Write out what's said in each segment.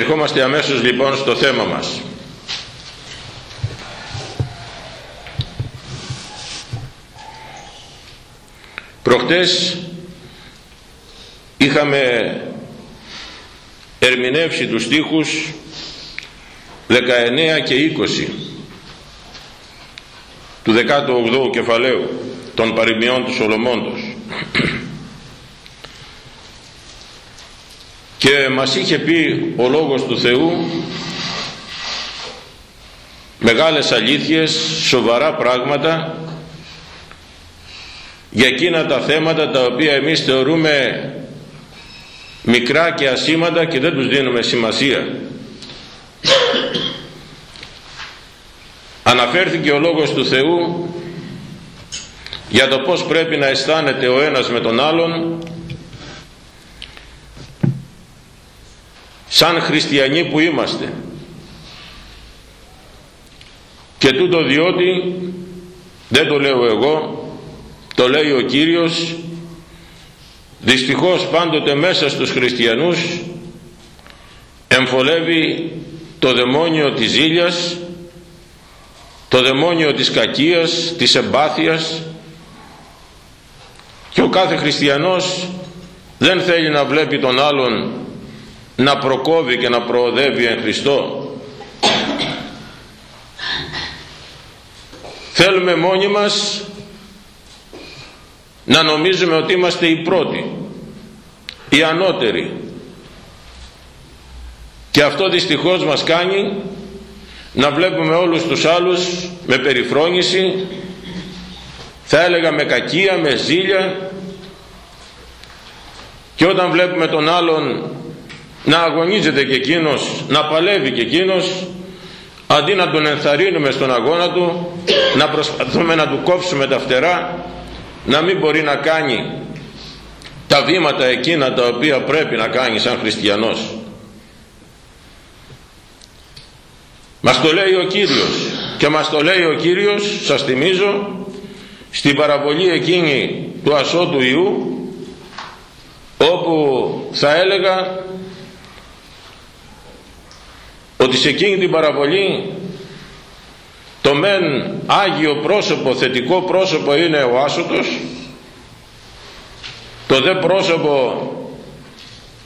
Ερχόμαστε αμέσως λοιπόν στο θέμα μας. Προχτές είχαμε ερμηνεύσει τους στίχους 19 και 20 του 18ου κεφαλαίου των παροιμιών του Σολομώντος και μας είχε πει ο Λόγος του Θεού μεγάλες αλήθειες, σοβαρά πράγματα για εκείνα τα θέματα τα οποία εμείς θεωρούμε μικρά και ασήμαντα και δεν τους δίνουμε σημασία. Αναφέρθηκε ο Λόγος του Θεού για το πώς πρέπει να αισθάνεται ο ένας με τον άλλον σαν χριστιανοί που είμαστε. Και τούτο διότι δεν το λέω εγώ το λέει ο Κύριος δυστυχώς πάντοτε μέσα στους χριστιανούς εμφολεύει το δαιμόνιο της ζήλιας το δαιμόνιο της κακίας της εμπάθειας και ο κάθε χριστιανός δεν θέλει να βλέπει τον άλλον να προκόβει και να προοδεύει εν Χριστώ. Θέλουμε μόνοι μας να νομίζουμε ότι είμαστε οι πρώτοι οι ανώτεροι. Και αυτό δυστυχώς μας κάνει να βλέπουμε όλους τους άλλους με περιφρόνηση θα έλεγα με κακία, με ζήλια. Και όταν βλέπουμε τον άλλον να αγωνίζεται και εκείνος, να παλεύει και εκείνος αντί να τον ενθαρρύνουμε στον αγώνα του να προσπαθούμε να του κόψουμε τα φτερά να μην μπορεί να κάνει τα βήματα εκείνα τα οποία πρέπει να κάνει σαν χριστιανός. Μας το λέει ο Κύριος και μας το λέει ο Κύριος σας θυμίζω στην παραβολή εκείνη του ασώτου Ιού όπου θα έλεγα ότι σε εκείνη την παραβολή το μεν Άγιο πρόσωπο, θετικό πρόσωπο είναι ο άσωτος το δε πρόσωπο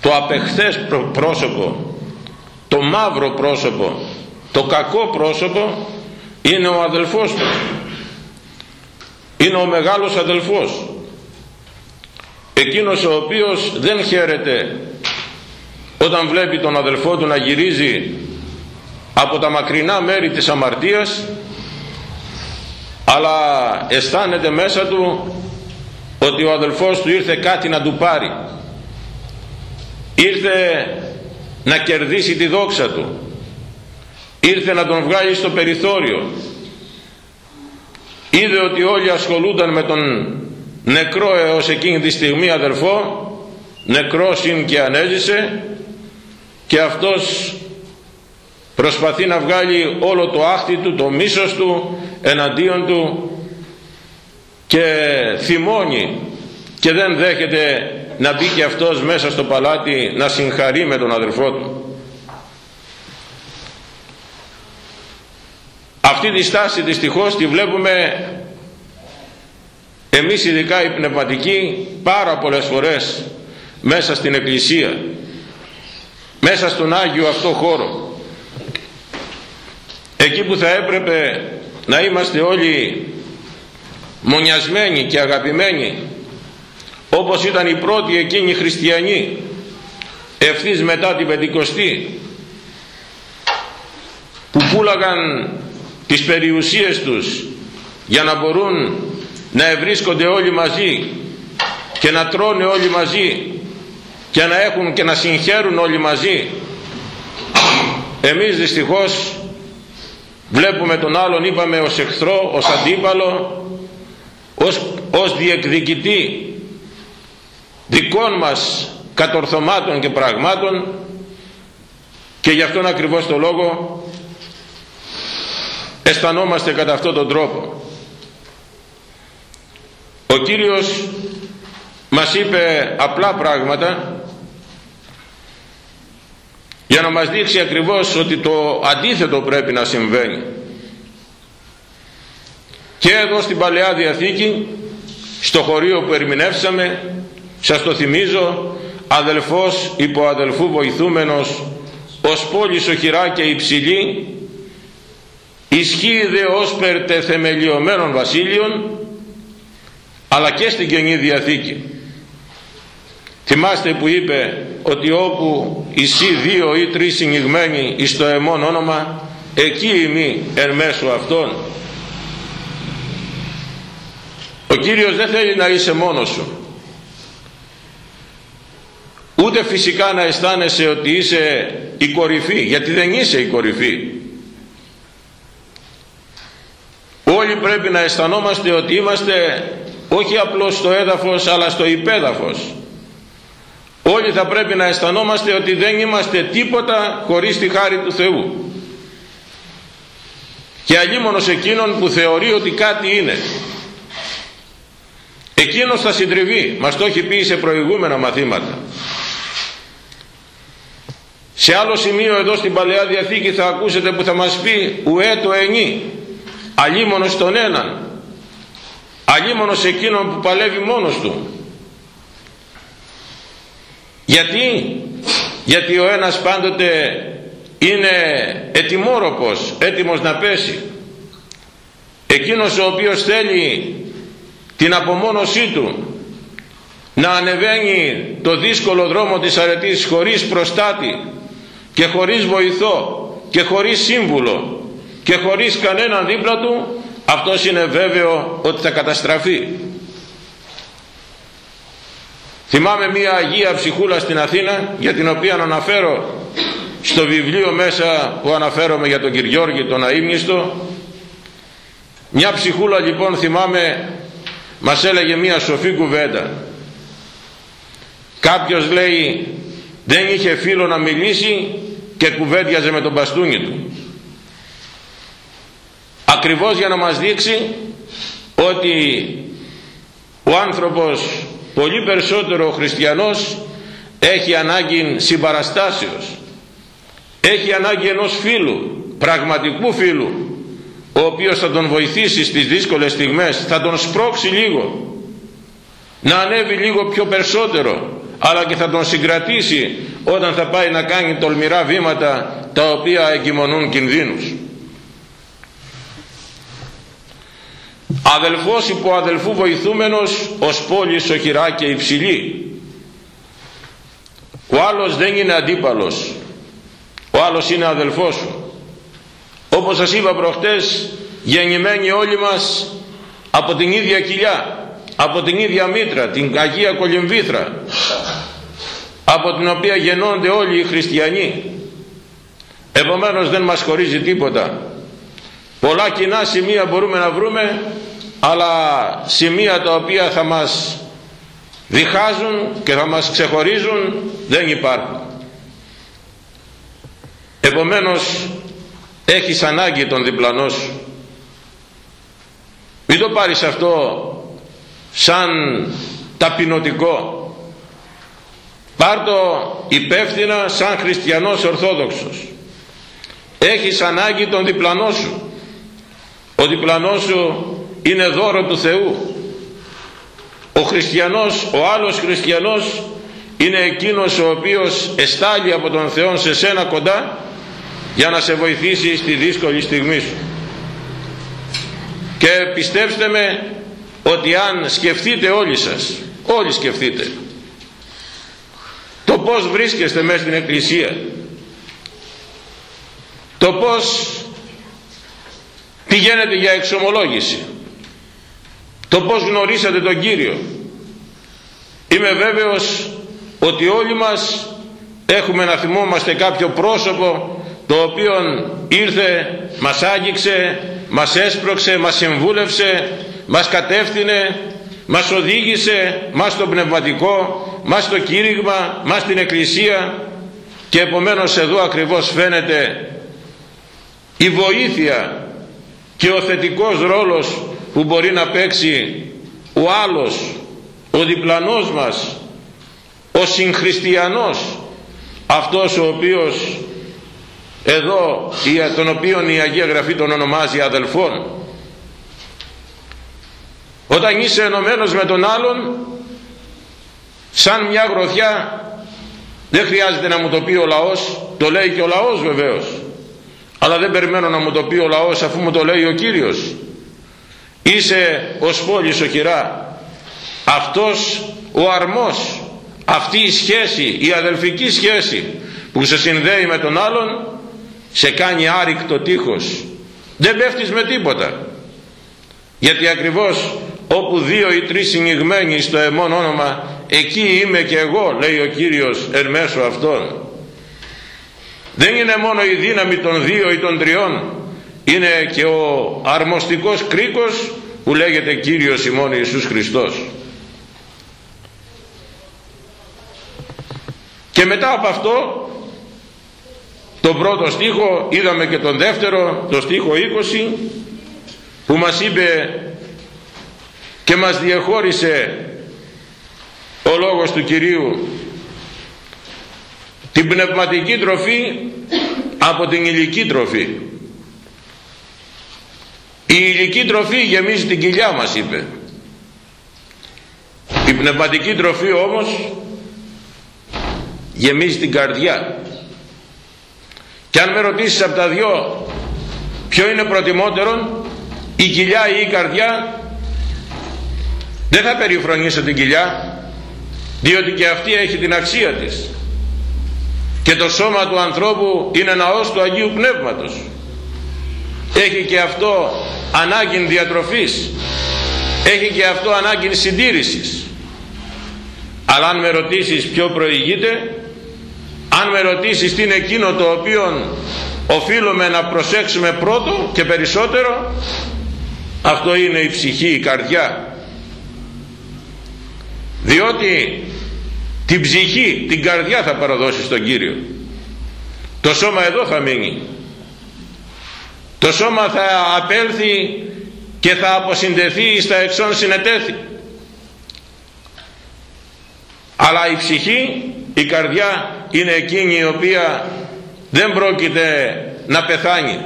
το απεχθές πρόσωπο το μαύρο πρόσωπο το κακό πρόσωπο είναι ο αδελφός του. Είναι ο μεγάλος αδελφός. Εκείνος ο οποίος δεν χαίρεται όταν βλέπει τον αδελφό του να γυρίζει από τα μακρινά μέρη της αμαρτίας αλλά αισθάνεται μέσα του ότι ο αδελφός του ήρθε κάτι να του πάρει. Ήρθε να κερδίσει τη δόξα του. Ήρθε να τον βγάλει στο περιθώριο. Είδε ότι όλοι ασχολούνταν με τον νεκρό έως εκείνη τη στιγμή αδελφό νεκρός είναι και ανέζησε και αυτός προσπαθεί να βγάλει όλο το άχτι του, το μίσος του εναντίον του και θυμώνει και δεν δέχεται να μπει και αυτός μέσα στο παλάτι να συγχαρεί με τον αδελφό του. Αυτή τη στάση δυστυχώς τη βλέπουμε εμείς ειδικά οι πνευματικοί πάρα πολλές φορές μέσα στην Εκκλησία μέσα στον Άγιο αυτό χώρο εκεί που θα έπρεπε να είμαστε όλοι μονιασμένοι και αγαπημένοι όπως ήταν οι πρώτοι εκείνοι χριστιανοί ευθύς μετά την Πεντηκοστή που πουλάγαν τις περιουσίες τους για να μπορούν να ευρίσκονται όλοι μαζί και να τρώνε όλοι μαζί και να έχουν και να συγχαίρουν όλοι μαζί. Εμείς δυστυχώς βλέπουμε τον άλλον είπαμε ως εχθρό, ως αντίπαλο ως, ως διεκδικητή δικών μας κατορθωμάτων και πραγμάτων και γι' αυτόν ακριβώς το λόγο αισθανόμαστε κατά αυτόν τον τρόπο. Ο Κύριος μας είπε απλά πράγματα για να μας δείξει ακριβώς ότι το αντίθετο πρέπει να συμβαίνει. Και εδώ στην Παλαιά Διαθήκη στο χωρίο που ερμηνεύσαμε σας το θυμίζω αδελφός υπό αδελφού βοηθούμενος ως πόλης οχυρά και υψηλή ισχύει δε ως περτε θεμελιωμένων βασίλειων αλλά και στην Καινή Διαθήκη θυμάστε που είπε ότι όπου ισχύ δύο ή τρεις συγγυγμένοι εις το εμόν όνομα εκεί ημί εν μέσω αυτών. Ο Κύριος δεν θέλει να είσαι μόνος σου. Ούτε φυσικά να αισθάνεσαι ότι είσαι η κορυφή γιατί δεν είσαι η κορυφή. Όλοι πρέπει να αισθανόμαστε ότι είμαστε όχι απλώς στο έδαφος αλλά στο υπέδαφος όλοι θα πρέπει να αισθανόμαστε ότι δεν είμαστε τίποτα χωρίς τη χάρη του Θεού. Και αλλήμωνος εκείνον που θεωρεί ότι κάτι είναι. Εκείνος θα συντριβεί. Μας το έχει πει σε προηγούμενα μαθήματα. Σε άλλο σημείο εδώ στην Παλαιά Διαθήκη θα ακούσετε που θα μας πει ουέ το ενή αλίμονος τον έναν αλίμονος εκείνον που παλεύει μόνος του γιατί; Γιατί ο ένας πάντοτε είναι ετοιμόροπος έτοιμος να πέσει. Εκείνος ο οποίος θέλει την απομόνωσή του να ανεβαίνει το δύσκολο δρόμο της αρετής χωρίς προστάτη και χωρίς βοηθό και χωρίς σύμβουλο και χωρίς κανέναν δίπλα του αυτός είναι βέβαιο ότι θα καταστραφεί θυμάμαι μια Αγία Ψυχούλα στην Αθήνα για την οποία αναφέρω στο βιβλίο μέσα που αναφέρομαι για τον Κυριώργη τον Αείμνηστο. Μια ψυχούλα λοιπόν θυμάμαι μας έλεγε μια σοφή κουβέντα. Κάποιος λέει δεν είχε φίλο να μιλήσει και κουβέντιαζε με τον μπαστούνι του ακριβώς για να μας δείξει ότι ο άνθρωπος πολύ περισσότερο ο χριστιανός έχει ανάγκη συμπαραστάσεως. Έχει ανάγκη ενός φίλου πραγματικού φίλου ο οποίος θα τον βοηθήσει στις δύσκολες στιγμές θα τον σπρώξει λίγο να ανέβει λίγο πιο περισσότερο αλλά και θα τον συγκρατήσει όταν θα πάει να κάνει τολμηρά βήματα τα οποία εγκυμονούν κινδύνους αδελφός υπό αδελφού βοηθούμενος ως πόλης οχυρά και υψηλή. Ο άλλος δεν είναι αντίπαλος. Ο άλλος είναι αδελφός σου όπως σας είπα προχτές γεννημένοι όλοι μας από την ίδια κοιλιά από την ίδια μήτρα την Αγία Κολυμβήθρα από την οποία γεννώνται όλοι οι χριστιανοί. Επομένως δεν μας χωρίζει τίποτα πολλά κοινά σημεία μπορούμε να βρούμε αλλά σημεία τα οποία θα μας διχάζουν και θα μας ξεχωρίζουν δεν υπάρχουν. Επομένως έχεις ανάγκη τον διπλανό σου. Μην το πάρεις αυτό σαν ταπεινωτικό. Πάρ το υπεύθυνα σαν χριστιανός ορθόδοξος. Έχεις ανάγκη τον διπλανό σου ο διπλανός σου είναι δώρο του Θεού. Ο χριστιανός ο άλλος χριστιανός είναι εκείνος ο οποίος εστάλει από τον Θεό σε σένα κοντά για να σε βοηθήσει στη δύσκολη στιγμή σου. Και πιστέψτε με ότι αν σκεφτείτε όλοι σας όλοι σκεφτείτε το πως βρίσκεστε μέσα στην εκκλησία το πως πηγαίνετε για εξομολόγηση. Το πως γνωρίσατε τον Κύριο. Είμαι βέβαιος ότι όλοι μας έχουμε να θυμόμαστε κάποιο πρόσωπο το οποίο ήρθε, μας άγγιξε, μας έσπρωξε, μας συμβούλευσε, μας κατεύθυνε, μας οδήγησε, μας το πνευματικό, μας το κήρυγμα, μας την εκκλησία και επομένως εδώ ακριβώς φαίνεται η βοήθεια και ο θετικός ρόλος που μπορεί να παίξει ο άλλος, ο διπλανός μας, ο συγχριστιανός αυτός ο οποίος εδώ τον οποίον η Αγία Γραφή τον ονομάζει αδελφόν. Όταν είσαι ενωμένος με τον άλλον σαν μια γροθιά δεν χρειάζεται να μου το πει ο λαός το λέει και ο λαός βεβαίως αλλά δεν περιμένω να μου το πει ο λαός αφού μου το λέει ο Κύριος. Είσαι ως πόλης ο χειρά. Αυτός ο αρμός. Αυτή η σχέση η αδελφική σχέση που σε συνδέει με τον άλλον σε κάνει άρρηκτο τείχος. Δεν πέφτεις με τίποτα. Γιατί ακριβώς όπου δύο ή τρεις συνηγμένοι στο εμόν όνομα εκεί είμαι και εγώ λέει ο Κύριος εν μέσω αυτών δεν είναι μόνο η δύναμη των δύο ή των τριών. Είναι και ο αρμοστικός κρίκος που λέγεται Κύριος ημών Ιησούς Χριστός. Και μετά από αυτό τον πρώτο στίχο είδαμε και τον δεύτερο το στίχο 20 που μας είπε και μας διεχώρισε ο λόγος του Κυρίου την πνευματική τροφή από την ηλική τροφή. Η ηλική τροφή γεμίζει την κοιλιά μας είπε. Η πνευματική τροφή όμως γεμίζει την καρδιά. Και αν με ρωτήσεις από τα δυο ποιο είναι προτιμότερον η κοιλιά ή η καρδιά δεν θα περιφρονήσω την κοιλιά διότι και αυτή έχει την αξία της και το σώμα του ανθρώπου είναι ναός του Αγίου Πνεύματος. Έχει και αυτό ανάγκη διατροφής. Έχει και αυτό ανάγκη συντήρησης. Αλλά αν με ρωτήσεις ποιο προηγείται αν με ρωτήσεις τι είναι εκείνο το οποίο οφείλουμε να προσέξουμε πρώτο και περισσότερο αυτό είναι η ψυχή, η καρδιά. Διότι την ψυχή, την καρδιά θα παραδώσει στον Κύριο. Το σώμα εδώ θα μείνει. Το σώμα θα απέλθει και θα αποσυνδεθεί στα εξών συνετέθη. Αλλά η ψυχή η καρδιά είναι εκείνη η οποία δεν πρόκειται να πεθάνει.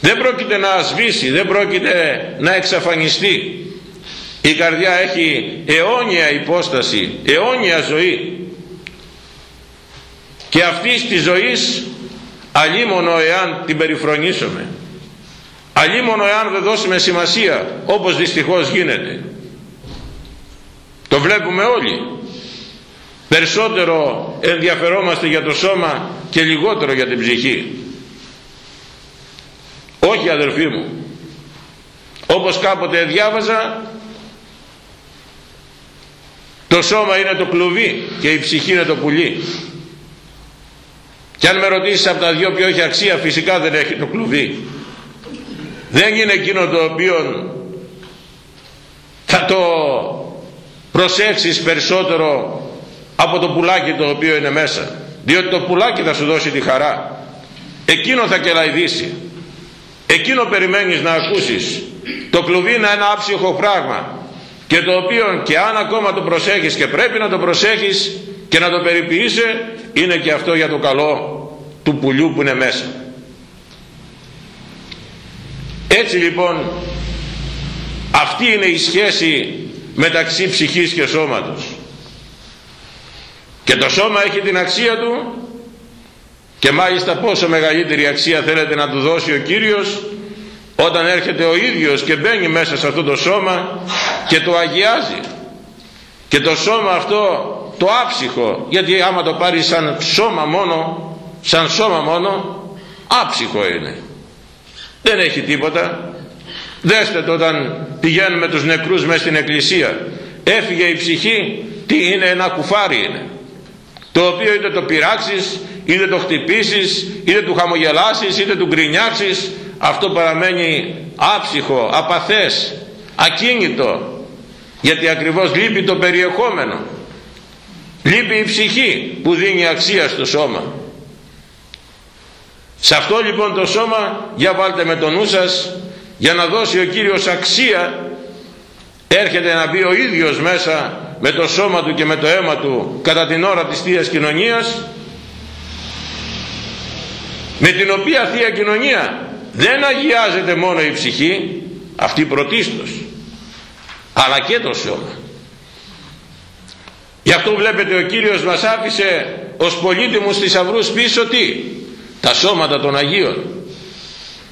Δεν πρόκειται να σβήσει δεν πρόκειται να εξαφανιστεί η καρδιά έχει αιώνια υπόσταση αιώνια ζωή. Και αυτή τη ζωής αλίμονο εάν την περιφρονήσουμε. Αλίμονο εάν δεν δώσουμε σημασία όπως δυστυχώς γίνεται. Το βλέπουμε όλοι. Περισσότερο ενδιαφερόμαστε για το σώμα και λιγότερο για την ψυχή. Όχι αδερφοί μου. Όπως κάποτε διάβαζα το σώμα είναι το κλουβί και η ψυχή είναι το πουλί. Και αν με ρωτήσεις από τα δυο ποιο έχει αξία φυσικά δεν έχει το κλουβί. Δεν είναι εκείνο το οποίο θα το προσέξεις περισσότερο από το πουλάκι το οποίο είναι μέσα. Διότι το πουλάκι θα σου δώσει τη χαρά. Εκείνο θα κελαϊδίσει. Εκείνο περιμένεις να ακούσεις. Το κλουβί είναι ένα άψυχο πράγμα και το οποίο και αν ακόμα το προσέχεις και πρέπει να το προσέχεις και να το περιποιείσαι είναι και αυτό για το καλό του πουλιού που είναι μέσα. Έτσι λοιπόν αυτή είναι η σχέση μεταξύ ψυχής και σώματος. Και το σώμα έχει την αξία του και μάλιστα πόσο μεγαλύτερη αξία θέλετε να του δώσει ο Κύριος όταν έρχεται ο ίδιος και μπαίνει μέσα σε αυτό το σώμα και το αγιάζει. Και το σώμα αυτό το άψυχο γιατί άμα το πάρεις σαν σώμα μόνο σαν σώμα μόνο άψυχο είναι. Δεν έχει τίποτα. Δέστε το όταν πηγαίνουμε τους νεκρούς μέσα στην εκκλησία. Έφυγε η ψυχή τι είναι ένα κουφάρι είναι. Το οποίο είτε το πειράξεις είτε το χτυπήσεις είτε του χαμογελάσεις είτε του γκρινιάξεις αυτό παραμένει άψυχο, απαθές ακίνητο γιατί ακριβώς λείπει το περιεχόμενο. Λείπει η ψυχή που δίνει αξία στο σώμα. Σε αυτό λοιπόν το σώμα για βάλτε με το νου σας για να δώσει ο Κύριος αξία έρχεται να μπει ο ίδιος μέσα με το σώμα του και με το αίμα του κατά την ώρα της Θείας Κοινωνίας με την οποία Θεία Κοινωνία δεν αγιάζεται μόνο η ψυχή αυτή πρωτίστως αλλά και το σώμα γι' αυτό βλέπετε ο Κύριος μας άφησε ως πολύτιμους θησαυρούς πίσω τι; Τα σώματα των Αγίων.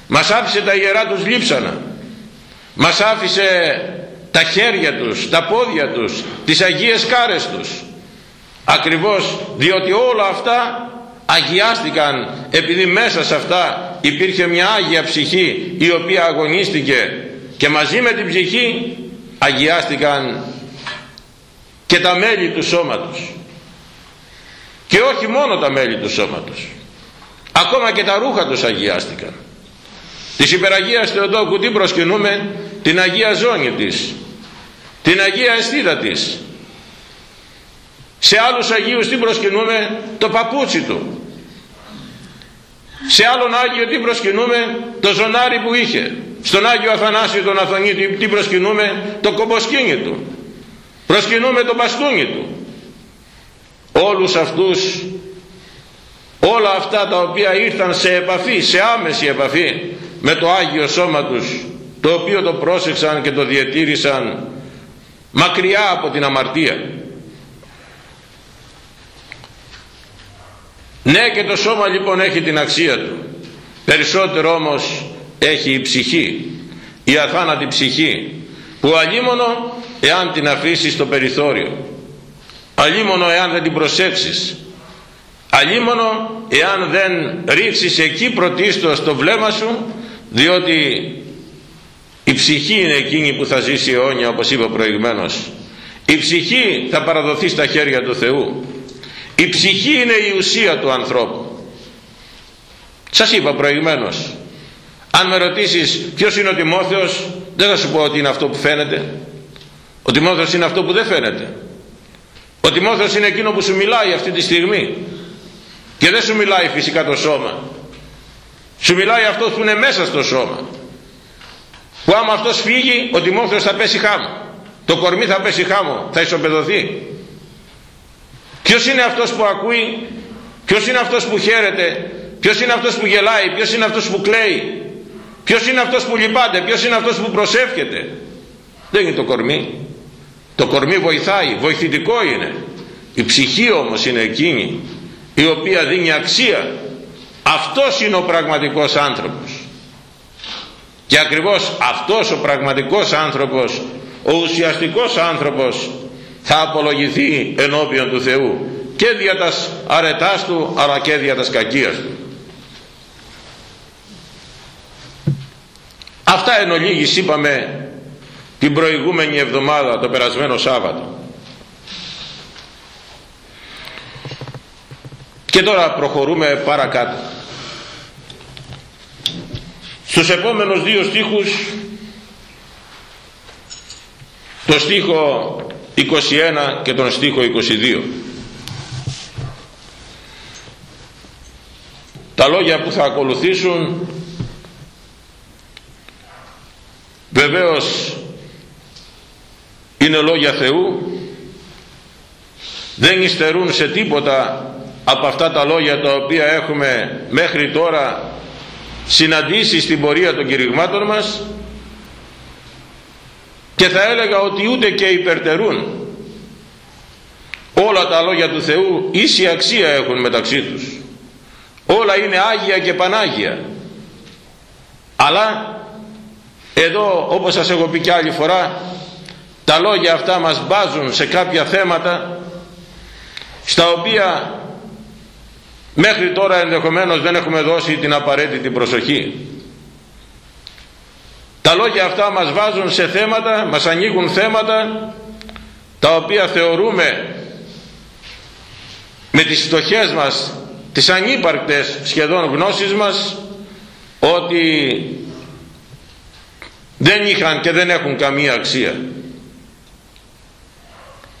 Μας άφησε τα ιερά τους λείψανα. Μας άφησε τα χέρια τους, τα πόδια τους, τις Αγίες κάρες τους. Ακριβώς διότι όλα αυτά αγιάστηκαν επειδή μέσα σε αυτά υπήρχε μια Άγια ψυχή η οποία αγωνίστηκε και μαζί με την ψυχή αγιάστηκαν και τα μέλη του σώματος. Και όχι μόνο τα μέλη του σώματος ακόμα και τα ρούχα τους αγιάστηκαν. Της υπεραγίας Θεοτόκου τι προσκυνούμε την Αγία Ζώνη της την Αγία Αισθήτα της. Σε άλλους Αγίους τι προσκυνούμε το παπούτσι του. Σε άλλον Άγιο τι προσκυνούμε το ζωνάρι που είχε στον Άγιο Αθανάσιο τον Αθωνίτη τι προσκυνούμε; Το κομποσκίνι του. Προσκυνούμε το μπαστούνι του. Όλους αυτούς όλα αυτά τα οποία ήρθαν σε επαφή σε άμεση επαφή με το Άγιο Σώμα τους το οποίο το πρόσεξαν και το διατήρησαν μακριά από την αμαρτία. Ναι και το σώμα λοιπόν έχει την αξία του. Περισσότερο όμως έχει η ψυχή η αθάνατη ψυχή που αλίμονο εάν την αφήσεις στο περιθώριο. Αλίμονο εάν δεν την προσέξεις. Αλίμονο εάν δεν ρίξεις εκεί πρωτίστως το βλέμμα σου διότι η ψυχή είναι εκείνη που θα ζήσει αιώνια όπως είπα προηγουμένως. Η ψυχή θα παραδοθεί στα χέρια του Θεού. Η ψυχή είναι η ουσία του ανθρώπου. Σας είπα προηγουμένως αν με ρωτήσεις ποιος είναι ο Τιμόθεος δεν θα σου πω ότι είναι αυτό που φαίνεται. Ο Τιμόθεος είναι αυτό που δεν φαίνεται. Ο Τιμόθεος είναι εκείνο που σου μιλάει αυτή τη στιγμή. Και δεν σου μιλάει φυσικά το σώμα. Σου μιλάει αυτός που είναι μέσα στο σώμα. Που άμα αυτός φύγει ο Τιμόθεος θα πέσει χάμω. Το κορμί θα πέσει χάμω. Θα ισοπεδωθεί. Ποιος είναι αυτός που ακούει ποιος είναι αυτός που χαίρεται ποιος είναι αυτός που γελάει ποιος είναι αυτός που κλαίει ποιος είναι αυτός που λυπάται ποιος είναι αυτός που προσεύχεται; Δεν είναι το κορμί. Το κορμί βοηθάει βοηθητικό είναι. Η ψυχή όμως είναι εκείνη η οποία δίνει αξία. Αυτός είναι ο πραγματικός άνθρωπος. Και ακριβώς αυτός ο πραγματικός άνθρωπος ο ουσιαστικός άνθρωπος θα απολογηθεί ενώπιον του Θεού και δια τας αρετάς του αλλά και δια τας κακίας του αυτά εν ολίγης είπαμε την προηγούμενη εβδομάδα το περασμένο Σάββατο. Και τώρα προχωρούμε παρακάτω. Στους επόμενους δύο στίχους το στίχο 21 και τον στίχο 22 τα λόγια που θα ακολουθήσουν βεβαίως είναι λόγια Θεού δεν υστερούν σε τίποτα από αυτά τα λόγια τα οποία έχουμε μέχρι τώρα συναντήσει στην πορεία των κηρυγμάτων μας και θα έλεγα ότι ούτε και υπερτερούν. Όλα τα λόγια του Θεού ίση αξία έχουν μεταξύ τους. Όλα είναι Άγια και Πανάγια. Αλλά εδώ όπως σας έχω πει και άλλη φορά τα λόγια αυτά μας μπάζουν σε κάποια θέματα στα οποία μέχρι τώρα ενδεχομένως δεν έχουμε δώσει την απαραίτητη προσοχή. Τα λόγια αυτά μας βάζουν σε θέματα μας ανοίγουν θέματα τα οποία θεωρούμε με τις φτωχές μας τις ανύπαρκτες σχεδόν γνώσεις μας ότι δεν είχαν και δεν έχουν καμία αξία.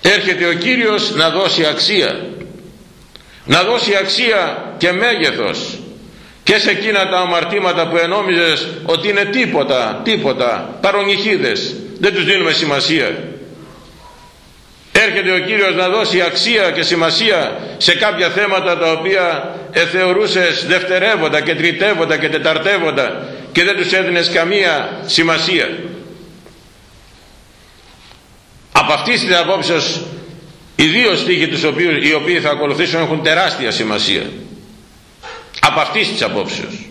Έρχεται ο Κύριος να δώσει αξία. Να δώσει αξία και μέγεθος. Και σε εκείνα τα αμαρτήματα που ενόμιζες ότι είναι τίποτα, τίποτα, παρονυχίδες, δεν τους δίνουμε σημασία. έρχεται ο Κύριος να δώσει αξία και σημασία σε κάποια θέματα τα οποία εθεωρούσες δευτερεύοντα και τριτεύοντα και τεταρτεύοντα και δεν τους έδινες καμία σημασία. Από αυτή την απόψεως οι δύο στίχοι τους οποίους, οι οποίοι θα ακολουθήσουν έχουν τεράστια σημασία. Από αυτής της απόψεως.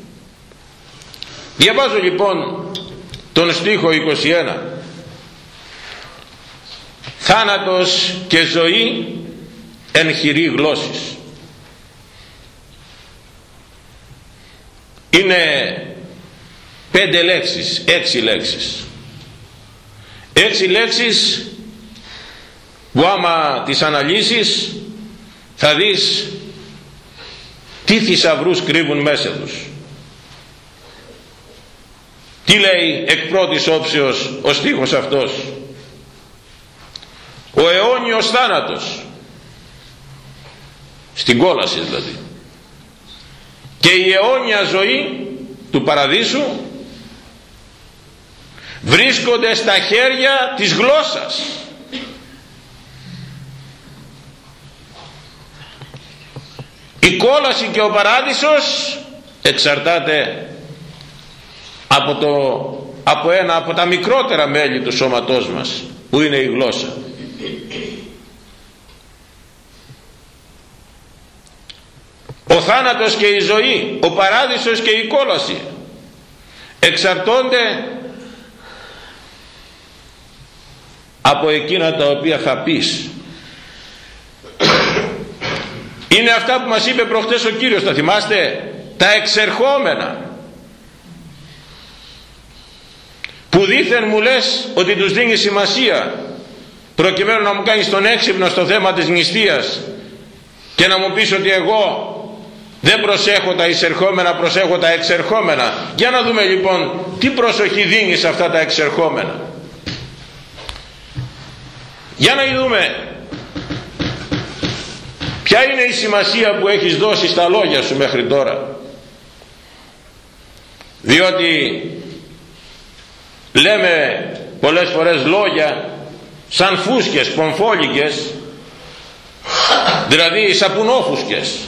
Διαβάζω λοιπόν τον στίχο 21 θάνατος και ζωή εν χειρή γλώσσης είναι πέντε λέξεις, έξι λέξεις. Έξι λέξεις που άμα τις αναλύσεις θα δεις τι θησαυρούς κρύβουν μέσα τους. Τι λέει εκ πρώτης όψεως ο στίχος αυτός. Ο αιώνιος θάνατος. Στην κόλαση δηλαδή. Και η αιώνια ζωή του παραδείσου βρίσκονται στα χέρια της γλώσσας. Η κόλαση και ο παράδεισος εξαρτάται από, το, από ένα από τα μικρότερα μέλη του σώματός μας που είναι η γλώσσα. Ο θάνατος και η ζωή ο παράδεισος και η κόλαση εξαρτώνται από εκείνα τα οποία θα πεις. Είναι αυτά που μας είπε προχτές ο Κύριος θα θυμάστε; Τα εξερχόμενα. Που δήθεν μου λες ότι τους δίνει σημασία προκειμένου να μου κάνεις τον έξυπνο στο θέμα της νηστείας και να μου πεις ότι εγώ δεν προσέχω τα εισερχόμενα προσέχω τα εξερχόμενα. Για να δούμε λοιπόν τι προσοχή δίνεις αυτά τα εξερχόμενα για να δούμε ποια είναι η σημασία που έχεις δώσει στα λόγια σου μέχρι τώρα; Διότι λέμε πολλές φορές λόγια σαν φούσκες πομφόλικες δηλαδή σαπουνόφουσκες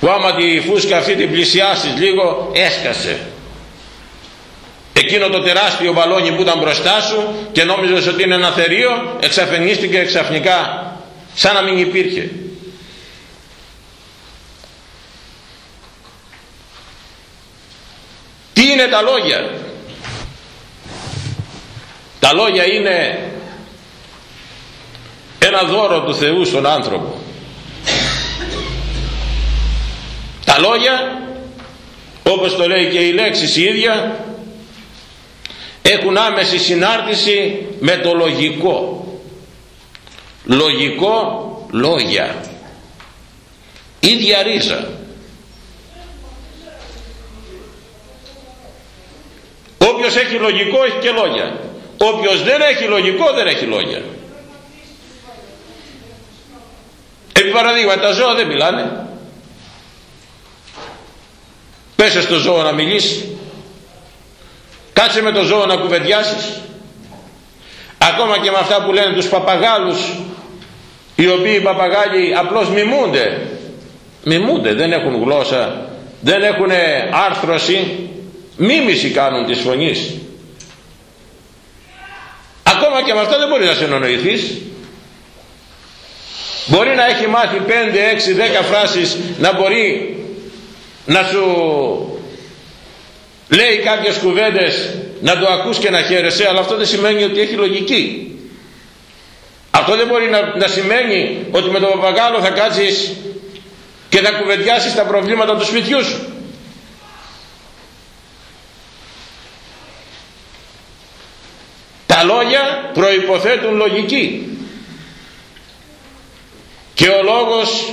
που άμα τη φούσκα αυτή την πλησιάσεις λίγο έσκασε εκείνο το τεράστιο μπαλόνι που ήταν μπροστά σου και νόμιζες ότι είναι ένα θερίο εξαφενίστηκε ξαφνικά σαν να μην υπήρχε. Τι είναι τα λόγια; Τα λόγια είναι ένα δώρο του Θεού στον άνθρωπο. Τα λόγια όπως το λέει και η λέξη η ίδια έχουν άμεση συνάρτηση με το λογικό. Λογικό λόγια. Ίδια ρίζα. Όποιος έχει λογικό έχει και λόγια. Όποιος δεν έχει λογικό δεν έχει λόγια. Επί παραδείγμα τα ζώα δεν μιλάνε. Πέσε στο ζώο να μιλήσει κάτσε με το ζώο να κουβεντιάσεις. Ακόμα και με αυτά που λένε τους παπαγάλους οι οποίοι οι παπαγάλοι απλώς μιμούνται. Μιμούνται δεν έχουν γλώσσα δεν έχουν άρθρωση μίμηση κάνουν της φωνής. Ακόμα και με αυτά δεν μπορεί να συνεννοηθείς. Μπορεί να έχει μάθει 5, 6, 10 φράσεις να μπορεί να σου λέει κάποιες κουβέντες να το ακούς και να χαίρεσαι αλλά αυτό δεν σημαίνει ότι έχει λογική. Αυτό δεν μπορεί να, να σημαίνει ότι με τον παπαγάλο θα κάτσεις και θα κουβεντιάσεις τα προβλήματα του σπιτιού σου. Τα λόγια προϋποθέτουν λογική. Και ο λόγος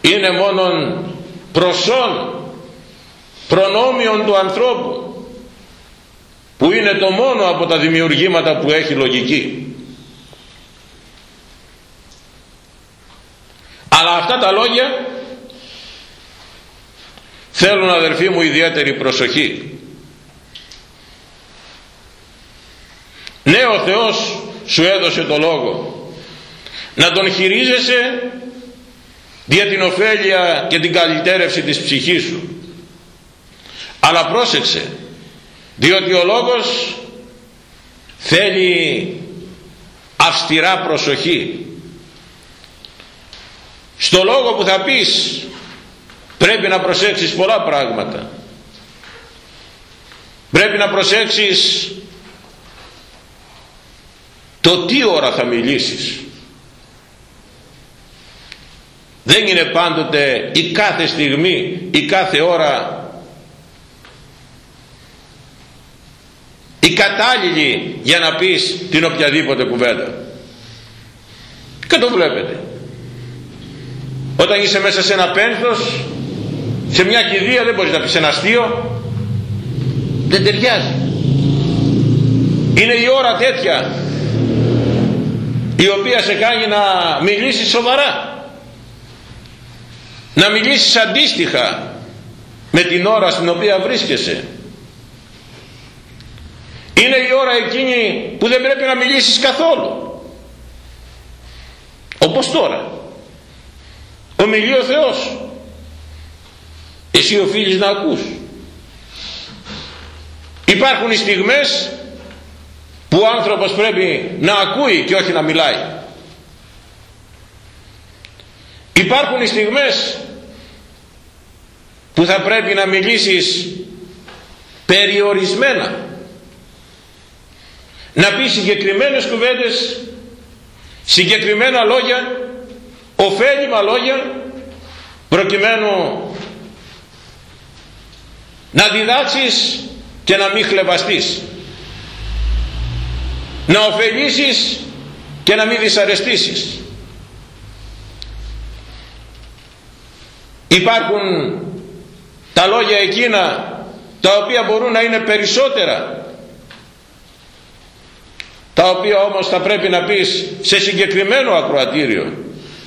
είναι μόνον προσόν προνόμιον του ανθρώπου που είναι το μόνο από τα δημιουργήματα που έχει λογική. Αλλά αυτά τα λόγια θέλουν αδερφοί μου ιδιαίτερη προσοχή. Ναι ο Θεός σου έδωσε το λόγο. Να τον χειρίζεσαι για την ωφέλεια και την καλυτέρευση της ψυχής σου αλλά πρόσεξε διότι ο λόγος θέλει αυστηρά προσοχή. Στο λόγο που θα πεις πρέπει να προσέξεις πολλά πράγματα. Πρέπει να προσέξεις το τι ώρα θα μιλήσεις. Δεν είναι πάντοτε η κάθε στιγμή η κάθε ώρα η κατάλληλη για να πεις την οποιαδήποτε κουβέντα. Και το βλέπετε. Όταν είσαι μέσα σε ένα πένθος σε μια κηδεία δεν μπορείς να πεις ένα αστείο. Δεν ταιριάζει. Είναι η ώρα τέτοια η οποία σε κάνει να μιλήσεις σοβαρά. Να μιλήσεις αντίστοιχα με την ώρα στην οποία βρίσκεσαι είναι η ώρα εκείνη που δεν πρέπει να μιλήσεις καθόλου. Όπως τώρα. Ομιλεί ο Θεός. Εσύ οφείλεις να ακούς. Υπάρχουν οι στιγμές που ο άνθρωπος πρέπει να ακούει και όχι να μιλάει. Υπάρχουν οι στιγμές που θα πρέπει να μιλήσεις περιορισμένα να πει συγκεκριμένες κουβέντες συγκεκριμένα λόγια ωφέλιμα λόγια προκειμένου να διδάξεις και να μην χλεβαστείς. Να ωφελήσεις και να μην δυσαρεστήσεις. Υπάρχουν τα λόγια εκείνα τα οποία μπορούν να είναι περισσότερα τα οποία όμως θα πρέπει να πεις σε συγκεκριμένο ακροατήριο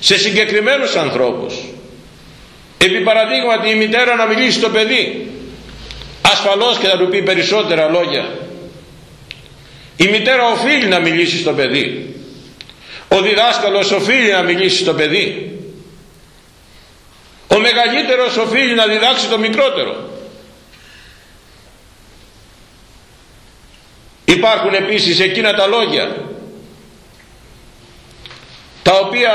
σε συγκεκριμένους ανθρώπους. Επί παραδείγματι η μητέρα να μιλήσει στο παιδί. Ασφαλώς και θα του πει περισσότερα λόγια. Η μητέρα οφείλει να μιλήσει στο παιδί. Ο διδάσκαλος οφείλει να μιλήσει στο παιδί. Ο μεγαλύτερος οφείλει να διδάξει το μικρότερο υπάρχουν επίσης εκείνα τα λόγια τα οποία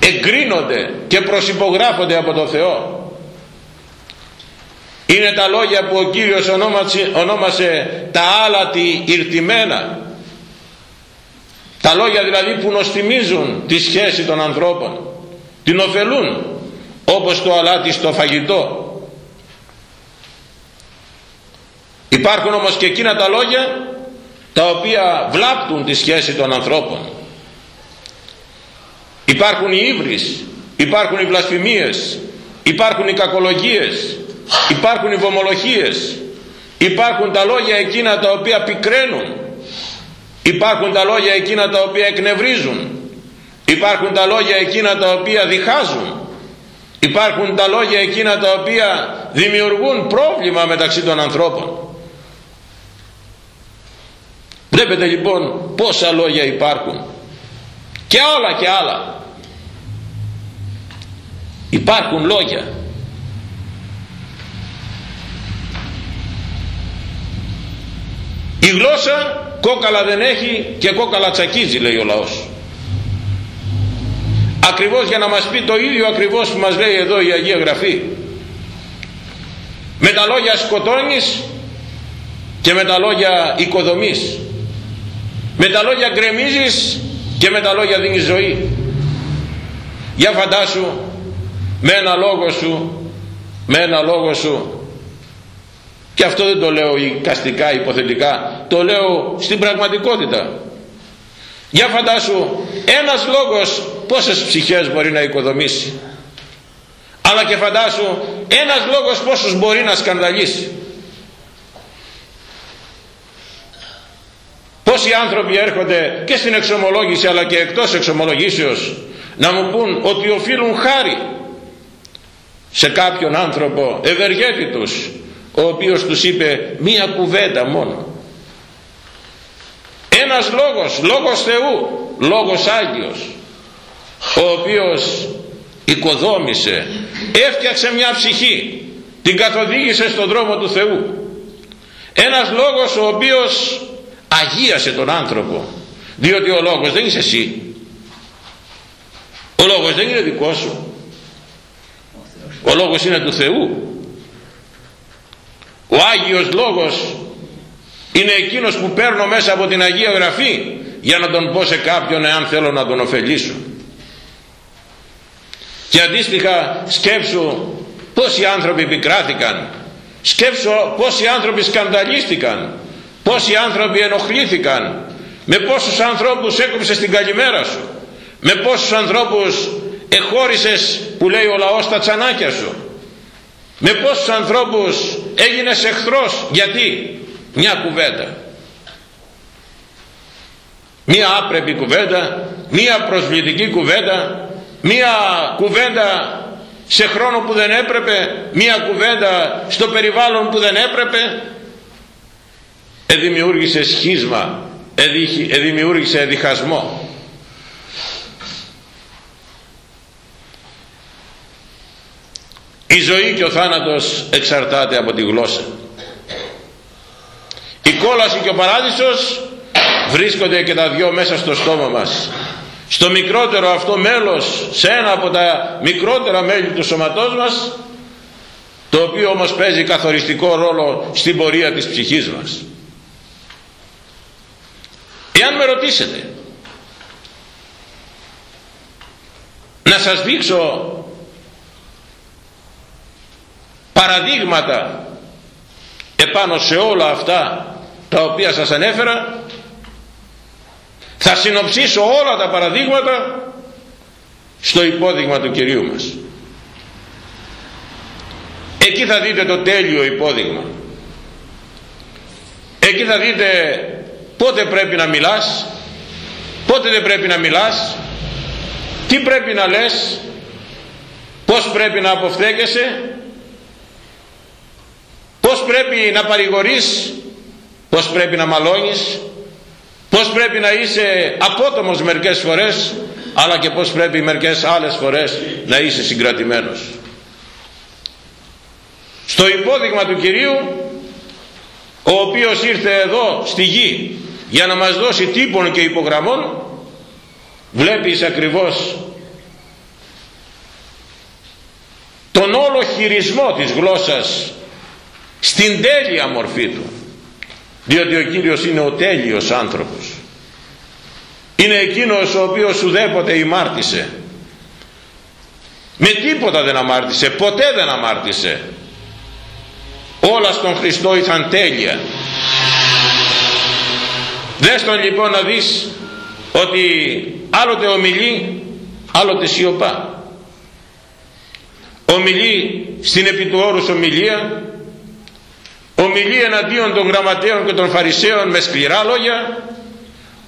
εγκρίνονται και προσυπογράφονται από το Θεό. Είναι τα λόγια που ο Κύριος ονόμασε, ονόμασε τα άλατη ηρτημένα. Τα λόγια δηλαδή που νοστιμίζουν τη σχέση των ανθρώπων την ωφελούν όπως το αλάτι στο φαγητό υπάρχουν όμως και εκείνα τα λόγια τα οποία βλάπτουν τη σχέση των ανθρώπων. Υπάρχουν οι ύβρις υπάρχουν οι βλασφημίες υπάρχουν οι κακολογίες υπάρχουν οι βομολοχίες υπάρχουν τα λόγια εκείνα τα οποία πικραίνουν υπάρχουν τα λόγια εκείνα τα οποία εκνευρίζουν υπάρχουν τα λόγια εκείνα τα οποία διχάζουν υπάρχουν τα λόγια εκείνα τα οποία δημιουργούν πρόβλημα μεταξύ των ανθρώπων βλέπετε λοιπόν πόσα λόγια υπάρχουν. Και άλλα και άλλα. Υπάρχουν λόγια. Η γλώσσα κόκαλα δεν έχει και κόκαλα τσακίζει λέει ο λαός. Ακριβώς για να μας πει το ίδιο ακριβώς που μας λέει εδώ η Αγία Γραφή. Με τα λόγια σκοτώνεις και με τα λόγια οικοδομής με τα λόγια γκρεμίζεις και με τα λόγια δίνεις ζωή. Για φαντάσου με ένα λόγο σου με ένα λόγο σου. Και αυτό δεν το λέω καστικά υποθετικά. Το λέω στην πραγματικότητα. Για φαντάσου ένας λόγος πόσες ψυχές μπορεί να οικοδομήσει. Αλλά και φαντάσου ένας λόγος πόσους μπορεί να σκανδαλίσει Πόσοι άνθρωποι έρχονται και στην εξομολόγηση αλλά και εκτός εξομολογήσεως να μου πούν ότι οφείλουν χάρη σε κάποιον άνθρωπο ευεργέτητος ο οποίος τους είπε μία κουβέντα μόνο. Ένα ένας λόγος λόγος Θεού λόγος Άγιος ο οποίος οικοδόμησε έφτιαξε μια ψυχή την καθοδήγησε στον δρόμο του Θεού. Ένας λόγος ο οποίος αγίασε τον άνθρωπο. Διότι ο λόγος δεν είσαι εσύ. Ο λόγος δεν είναι δικό σου. Ο λόγος είναι του Θεού. Ο Άγιος Λόγος είναι εκείνος που παίρνω μέσα από την Αγία Γραφή για να τον πω σε κάποιον εάν θέλω να τον ωφελήσω. Και αντίστοιχα σκέψου πόσοι άνθρωποι επικράθηκαν. Σκέψου πόσοι άνθρωποι σκανδαλίστηκαν πόσοι άνθρωποι ενοχλήθηκαν με πόσους ανθρώπους έκοψες την καλημέρα σου με πόσους ανθρώπους εχώρισες που λέει ο λαός τα τσανάκια σου με πόσους ανθρώπους έγινες εχθρός γιατί; Μια κουβέντα. Μια άπρεπη κουβέντα μια προσβλητική κουβέντα μια κουβέντα σε χρόνο που δεν έπρεπε μια κουβέντα στο περιβάλλον που δεν έπρεπε εδημιούργησε σχίσμα εδημιούργησε διχασμό. Η ζωή και ο θάνατος εξαρτάται από τη γλώσσα. Η κόλαση και ο παράδεισος βρίσκονται και τα δυο μέσα στο στόμα μας. Στο μικρότερο αυτό μέλος σε ένα από τα μικρότερα μέλη του σωματός μας το οποίο όμως παίζει καθοριστικό ρόλο στην πορεία της ψυχής μας εάν με ρωτήσετε να σας δείξω παραδείγματα επάνω σε όλα αυτά τα οποία σας ανέφερα θα συνοψίσω όλα τα παραδείγματα στο υπόδειγμα του Κυρίου μας. Εκεί θα δείτε το τέλειο υπόδειγμα. Εκεί θα δείτε πότε πρέπει να μιλάς πότε δεν πρέπει να μιλάς τι πρέπει να λες πως πρέπει να αποφθέκεσαι πως πρέπει να παρηγορείς πως πρέπει να μαλώνεις πως πρέπει να είσαι απότομος μερικές φορές αλλά και πως πρέπει μερικές άλλες φορές να είσαι συγκρατημένος. Στο υπόδειγμα του Κυρίου ο οποίος ήρθε εδώ στη γη για να μας δώσει τύπων και υπογραμμών βλέπεις ακριβώς τον όλο χειρισμό της γλώσσας στην τέλεια μορφή του. Διότι ο Κύριος είναι ο τέλειος άνθρωπος. Είναι εκείνος ο οποίος ουδέποτε ημάρτησε. Με τίποτα δεν αμάρτησε ποτέ δεν αμάρτησε όλα στον Χριστό ήρθαν τέλεια. Δες τον λοιπόν να δεις ότι άλλοτε ομιλεί άλλοτε σιωπά. Ομιλεί στην επί του όρους ομιλία ομιλεί εναντίον των γραμματέων και των φαρισαίων με σκληρά λόγια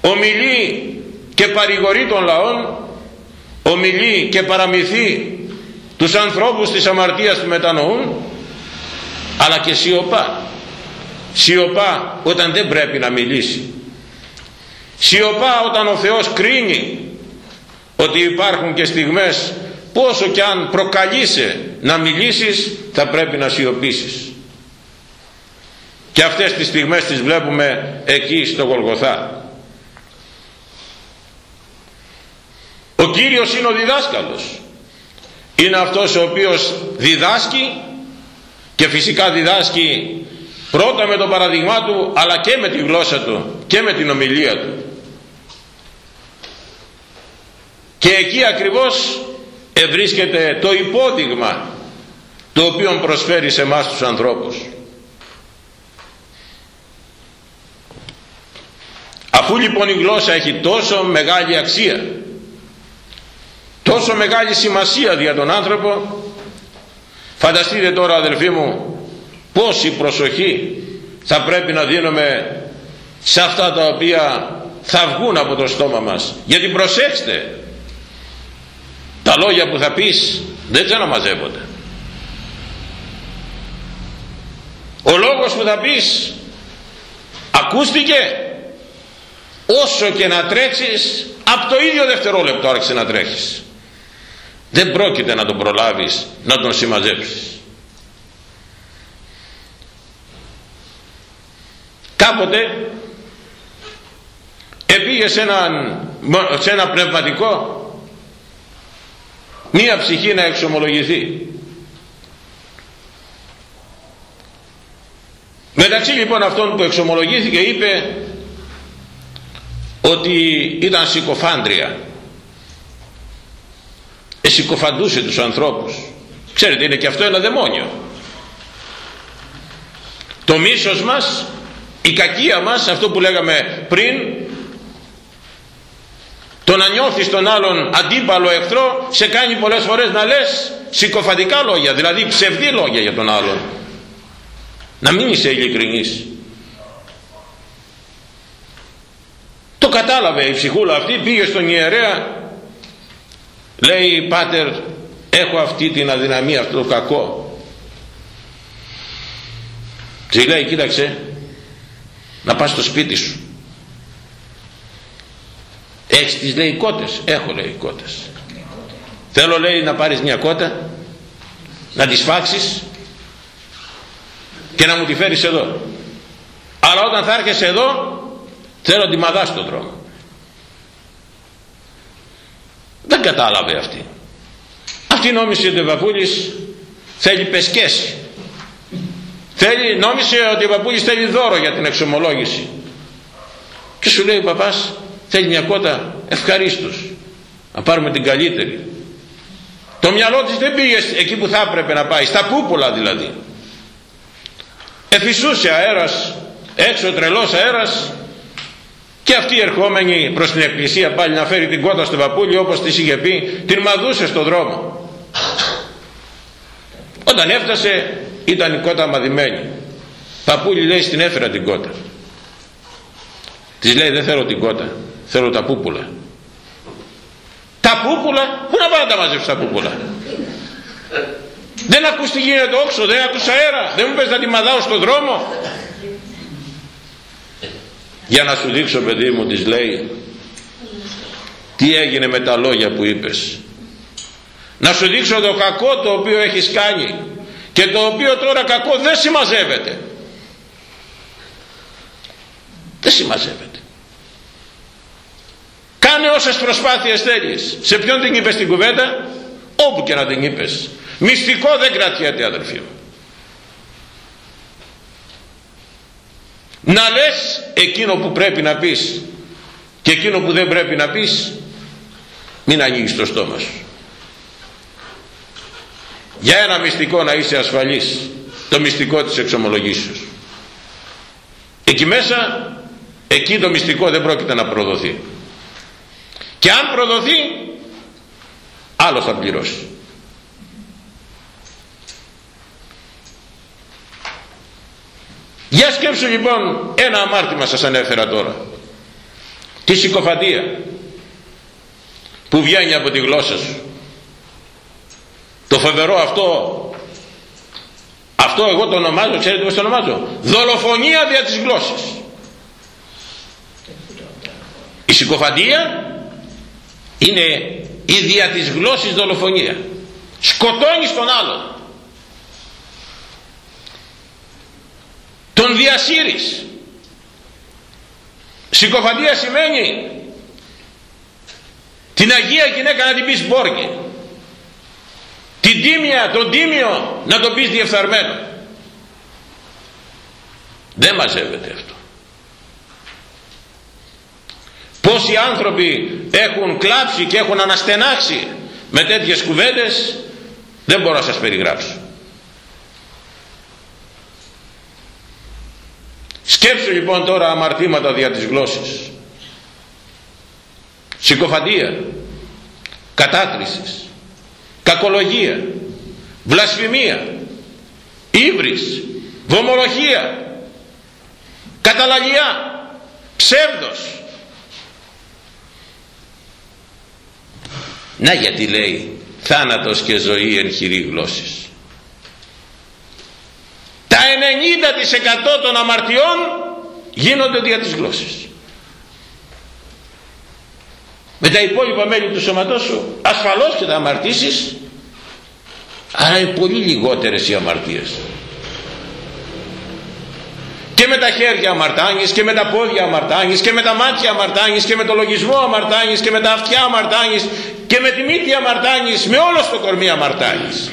ομιλεί και παρηγορεί των λαών ομιλεί και παραμυθεί τους ανθρώπους της αμαρτίας που μετανοούν αλλά και σιωπά. Σιωπά όταν δεν πρέπει να μιλήσει. Σιωπά όταν ο Θεός κρίνει ότι υπάρχουν και στιγμές πόσο κι αν προκαλείσαι να μιλήσεις θα πρέπει να σιωπήσεις. Και αυτές τις στιγμές τις βλέπουμε εκεί στο Γολγοθά. Ο Κύριος είναι ο διδάσκαλος. Είναι αυτός ο οποίος διδάσκει και φυσικά διδάσκει πρώτα με το παραδειγμά του αλλά και με τη γλώσσα του και με την ομιλία του. Και εκεί ακριβώς ευρίσκεται το υπόδειγμα το οποίο προσφέρει σε εμάς τους ανθρώπους. Αφού λοιπόν η γλώσσα έχει τόσο μεγάλη αξία, τόσο μεγάλη σημασία για τον άνθρωπο, φανταστείτε τώρα αδελφοί μου πόση προσοχή θα πρέπει να δίνουμε σε αυτά τα οποία θα βγουν από το στόμα μας. Γιατί προσέξτε, τα λόγια που θα πεις δεν ξαναμαζεύονται. Ο λόγος που θα πεις ακούστηκε όσο και να τρέξεις από το ίδιο δευτερόλεπτο άρχισε να τρέχεις δεν πρόκειται να τον προλάβεις να τον συμμαζέψεις. Κάποτε επήγε σε, σε ένα πνευματικό μία ψυχή να εξομολογηθεί. Μεταξύ λοιπόν αυτών που εξομολογήθηκε είπε ότι ήταν συκοφάντρια εσυκοφαντούσε τους ανθρώπους. Ξέρετε είναι και αυτό ένα δαιμόνιο. Το μίσος μας η κακία μας αυτό που λέγαμε πριν το να νιώθεις τον άλλον αντίπαλο εχθρό σε κάνει πολλές φορές να λες συκοφαντικά λόγια δηλαδή ψευδή λόγια για τον άλλον. Να μην είσαι ειλικρινής. Το κατάλαβε η ψυχούλα αυτή πήγε στον ιερέα λέει πάτερ έχω αυτή την αδυναμία αυτό το κακό της λέει κοίταξε να πας στο σπίτι σου έχεις τις λέει κότες έχω λέει κότες θέλω λέει να πάρεις μια κότα να τις φάξεις και να μου τη φέρεις εδώ. Αλλά όταν θα έρχεσαι εδώ θέλω να τη μαδάς στον δρόμο δεν κατάλαβε αυτή. Αυτή νόμισε ότι ο Βαπούλης θέλει πεσκές. Θέλει, νόμισε ότι ο Παπούλης θέλει δώρο για την εξομολόγηση. Και σου λέει ο παπάς θέλει μια κότα ευχαρίστως να πάρουμε την καλύτερη. Το μυαλό της δεν πήγε εκεί που θα έπρεπε να πάει στα πούπολα δηλαδή. Εφησούσε αέρας έξω τρελός αέρας και αυτή η ερχόμενη προς την εκκλησία πάλι να φέρει την κότα στο παπούλι όπως της είχε πει την μαδούσε στο δρόμο. Όταν έφτασε ήταν η κότα μαδημένη. Παπούλι λέει στην έφερα την κότα της λέει δεν θέλω την κότα θέλω τα πούπουλα τα πούπουλα; Πού να πάω να τα μαζέψω τα πούπουλα; Δεν ακούς τι γίνεται όξο δεν ακούς αέρα δεν μου πες να τη μαδάω στον δρόμο για να σου δείξω παιδί μου της λέει τι έγινε με τα λόγια που είπες. Να σου δείξω το κακό το οποίο έχεις κάνει και το οποίο τώρα κακό δεν συμμαζεύεται. Δεν συμμαζεύεται. Κάνε όσες προσπάθειες θέλεις. Σε ποιον την είπες την κουβέντα; Όπου και να την είπες. Μυστικό δεν κρατιέται αδελφοί μου. Να λες εκείνο που πρέπει να πεις και εκείνο που δεν πρέπει να πεις μην ανοίγεις το στόμα σου. Για ένα μυστικό να είσαι ασφαλής το μυστικό της εξομολογήσεως. Εκεί μέσα εκεί το μυστικό δεν πρόκειται να προδοθεί. Και αν προδοθεί άλλος θα πληρώσει Για σκέψου λοιπόν ένα αμάρτημα σας ανέφερα τώρα. Τη συκοφαντία που βγαίνει από τη γλώσσα σου. Το φοβερό αυτό αυτό εγώ το ονομάζω, ξέρετε πώς το ονομάζω; Δολοφονία δια της γλώσσας. Η συκοφαντία είναι η δια της γλώσσης δολοφονία. Σκοτώνεις τον άλλον. Τον διασύρεις. Συκοφαντία σημαίνει την Αγία γυναίκα να την πεις μπόργη την τίμια, τον τίμιο να τον πεις διεφθαρμένο. Δεν μαζεύεται αυτό. Πόσοι άνθρωποι έχουν κλάψει και έχουν αναστενάξει με τέτοιες κουβέντες δεν μπορώ να σας περιγράψω Σκέψου λοιπόν τώρα αμαρτήματα δια της γλώσσης. Συκοφαντία, κατάκρισης, κακολογία, βλασφημία, ύβρις, βομοροχία, καταλαγιά, ψεύδος. Να γιατί λέει θάνατος και ζωή εν χειρή γλώσσης τα 90% των αμαρτιών γίνονται δια της γλώσσης. Με τα υπόλοιπα μέλη του σώματός σου ασφαλώς και θα αμαρτήσεις αλλά είναι πολύ λιγότερες οι αμαρτίες. Και με τα χέρια αμαρτάνεις και με τα πόδια αμαρτάνεις και με τα μάτια αμαρτάνεις και με το λογισμό αμαρτάνεις και με τα αυτιά αμαρτάνεις και με τη μύτη αμαρτάνεις με όλο στο κορμί αμαρτάνεις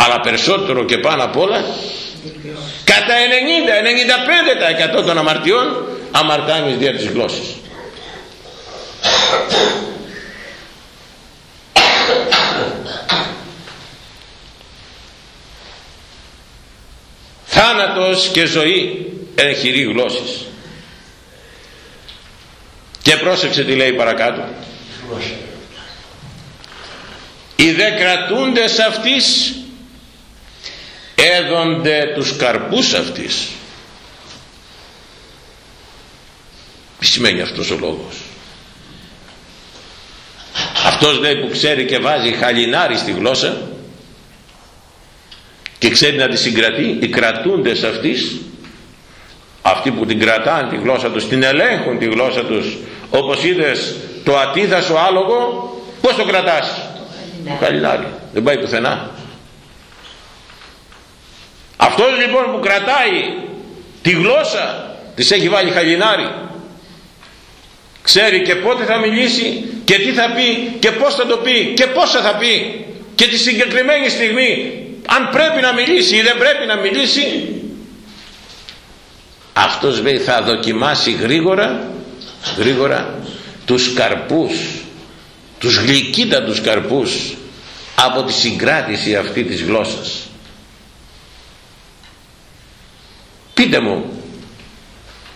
αλλά περισσότερο και πάνω απ' όλα κατά 90-95% των αμαρτιών αμαρτάνεις δια της γλώσσης. Θάνατος και ζωή εγχειρή γλώσσης. Και πρόσεξε τι λέει παρακάτω. Οι δε κρατούντες αυτής έδονται τους καρπούς αυτής. Τι σημαίνει αυτός ο λόγος; Αυτός λέει που ξέρει και βάζει χαλινάρι στη γλώσσα και ξέρει να τη συγκρατεί οι κρατούντες αυτής αυτοί που την κρατάνε τη γλώσσα τους την ελέγχουν τη γλώσσα τους όπως είδες το ατίδασο άλογο πως το κρατάς; Το χαλινάρι. Δεν πάει πουθενά αυτός λοιπόν που κρατάει τη γλώσσα της έχει βάλει χαλινάρι. Ξέρει και πότε θα μιλήσει και τι θα πει και πώς θα το πει και πόσα θα πει. Και τη συγκεκριμένη στιγμή αν πρέπει να μιλήσει ή δεν πρέπει να μιλήσει αυτός λέει θα δοκιμάσει γρήγορα γρήγορα τους καρπούς τους γλυκύτατους καρπούς από τη συγκράτηση αυτή της γλώσσας πείτε μου.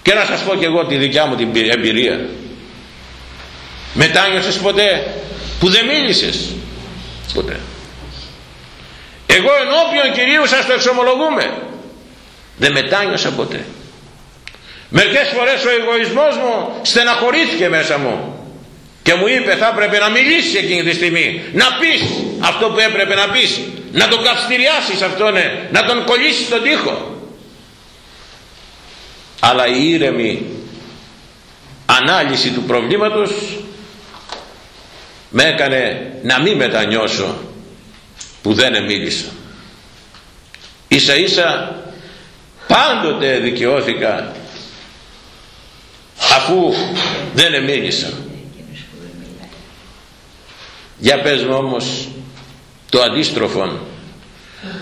Και να σας πω και εγώ τη δικιά μου την εμπειρία. Μετάνιωσες ποτέ που δεν μίλησες; Ποτέ. Εγώ ενώπιον Κυρίου σας το εξομολογούμε. Δεν μετάνιωσα ποτέ. Μερικές φορές ο εγωισμός μου στεναχωρήθηκε μέσα μου και μου είπε θα έπρεπε να μιλήσεις εκείνη τη στιγμή να πεις αυτό που έπρεπε να πεις να τον καυστηριάσεις αυτόν ναι, να τον κολλήσεις στον τοίχο αλλά η ήρεμη ανάλυση του προβλήματος με έκανε να μην μετανιώσω που δεν μίλησα. Ίσα ίσα πάντοτε δικαιώθηκα αφού δεν μίλησα. Για πες μου όμως το αντίστροφο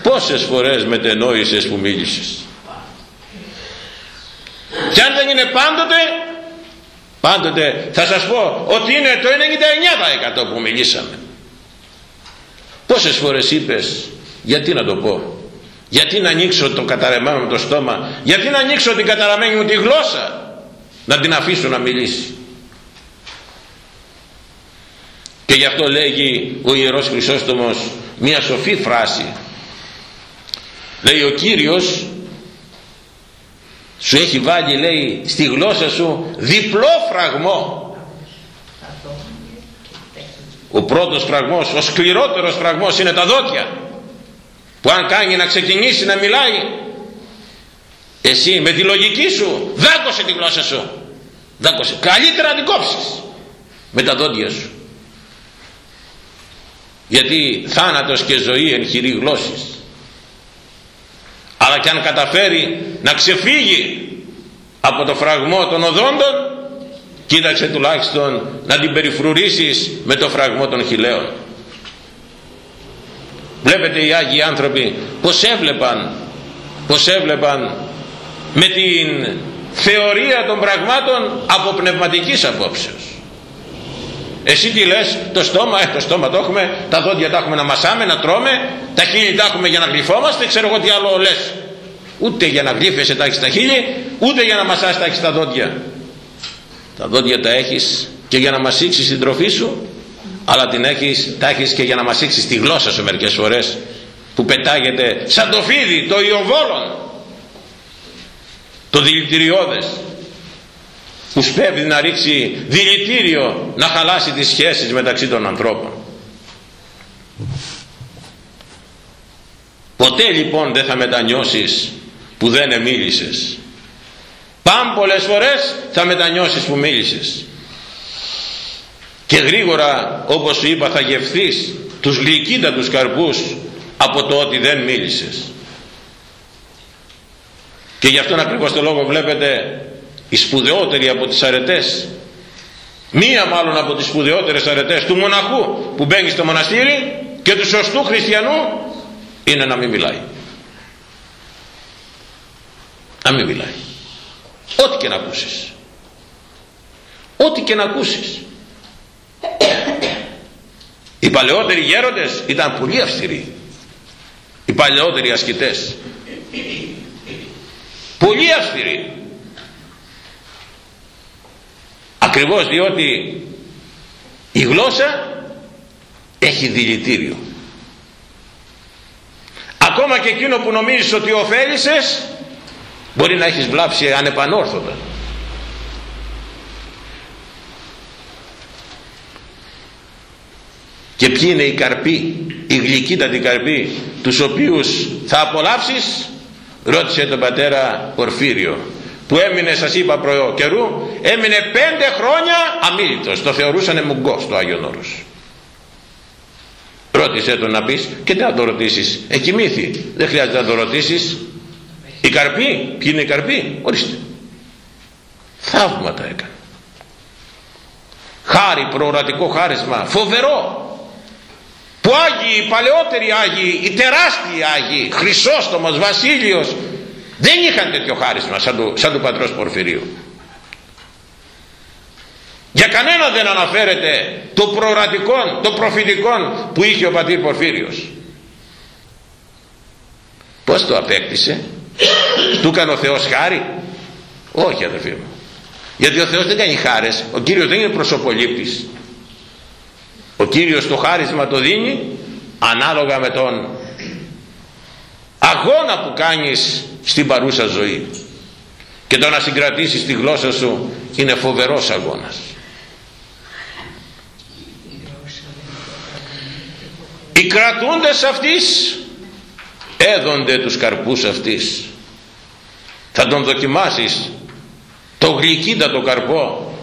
πόσες φορές μετενόησες που μίλησες; Και αν δεν είναι πάντοτε πάντοτε θα σας πω ότι είναι το 99% που μιλήσαμε. Πόσες φορές είπες γιατί να το πω γιατί να ανοίξω το καταρρεμένο μου το στόμα γιατί να ανοίξω την καταραμένη μου τη γλώσσα να την αφήσω να μιλήσει. Και γι' αυτό λέγει ο Ιερός Χρυσόστομος μια σοφή φράση. Λέει ο Κύριος σου έχει βάλει λέει στη γλώσσα σου διπλό φραγμό. Ο πρώτος φραγμός ο σκληρότερος φραγμός είναι τα δόντια. Που αν κάνει να ξεκινήσει να μιλάει εσύ με τη λογική σου δάκωσε τη γλώσσα σου. Δάκωσε. Καλύτερα να την κόψεις με τα δόντια σου. Γιατί θάνατος και ζωή εν χειρή γλώσσης αλλά και αν καταφέρει να ξεφύγει από το φραγμό των οδόντων κοίταξε τουλάχιστον να την περιφρουρήσεις με το φραγμό των χιλέων. Βλέπετε οι Άγιοι άνθρωποι πως έβλεπαν πως έβλεπαν με την θεωρία των πραγμάτων από πνευματικής απόψεως εσύ τι λες το στόμα, ε, το στόμα το έχουμε τα δόντια τα έχουμε να μασάμε, να τρώμε τα χείλη τα έχουμε για να γλυφόμαστε ξέρω εγώ τι άλλο λες. Ούτε για να γλύφεσαι τα έχεις τα χείλη ούτε για να μασάς τα έχεις τα δόντια. Τα δόντια τα έχεις και για να μασίξεις την τροφή σου αλλά την έχεις, τα έχεις και για να μασίξεις τη γλώσσα σου μερικές φορές που πετάγεται σαν το φίδι, το ιοβόλον το δηλητηριώδες που σπέβδει να ρίξει δηλητήριο να χαλάσει τις σχέσεις μεταξύ των ανθρώπων. Ποτέ λοιπόν δεν θα μετανιώσεις που δεν εμίλησες. Πάμ πολλές φορές θα μετανιώσεις που μίλησες. Και γρήγορα όπως σου είπα θα γευθείς τους γλυκύτατους καρπούς από το ότι δεν μίλησες. Και γι' αυτόν ακριβώς το λόγο βλέπετε η σπουδαιότερη από τις αρετές. Μία μάλλον από τις σπουδαιότερες αρετές του μοναχού που μπαίνει στο μοναστήρι και του σωστού χριστιανού είναι να μην μιλάει. Να μην μιλάει. Ό,τι και να ακούσεις. Ό,τι και να ακούσεις. Οι παλαιότεροι γέροντες ήταν πολύ αυστηροί. Οι παλαιότεροι ασκητές. Πολύ αυστηροί ακριβώς διότι η γλώσσα έχει δηλητήριο. Ακόμα και εκείνο που νομίζεις ότι ωφέλησες μπορεί να έχεις βλάψει ανεπανόρθωτα. Και ποιοι είναι οι καρποί οι γλυκύτατοι καρποί τους οποίους θα απολαύσεις ρώτησε τον πατέρα Πορφύριο που έμεινε σας είπα προ καιρού έμεινε πέντε χρόνια αμήλυτος το θεωρούσανε μουγκός στο Άγιον Όρος. Ρώτησε τον να πεις και τι να το ρωτήσεις εκοιμήθη δεν χρειάζεται να το ρωτήσεις. Οι καρποί ποιοι είναι οι καρποί; Ορίστε. Θαύματα έκανε. Χάρη προορατικό χάρισμα. Φοβερό. Που Άγιοι, οι παλαιότεροι Άγιοι, οι τεράστιοι Άγιοι, Χρυσόστομος, Βασίλειος, δεν είχαν τέτοιο χάρισμα σαν του, σαν του πατρός Πορφυρίου. Για κανένα δεν αναφέρεται το προορατικό, το προφητικό που είχε ο πατήρ Πορφύριος. Πώς το απέκτησε, του έκανε ο Θεός χάρη; Όχι αδερφοί μου. Γιατί ο Θεός δεν κάνει χάρες, ο Κύριος δεν είναι προσωπολήπτης ο Κύριος το χάρισμα το δίνει ανάλογα με τον αγώνα που κάνεις στην παρούσα ζωή και το να συγκρατήσεις τη γλώσσα σου είναι φοβερός αγώνας οι κρατούντες αυτής έδονται τους καρπούς αυτής. Θα τον δοκιμάσεις. Το γλυκύτατο καρπό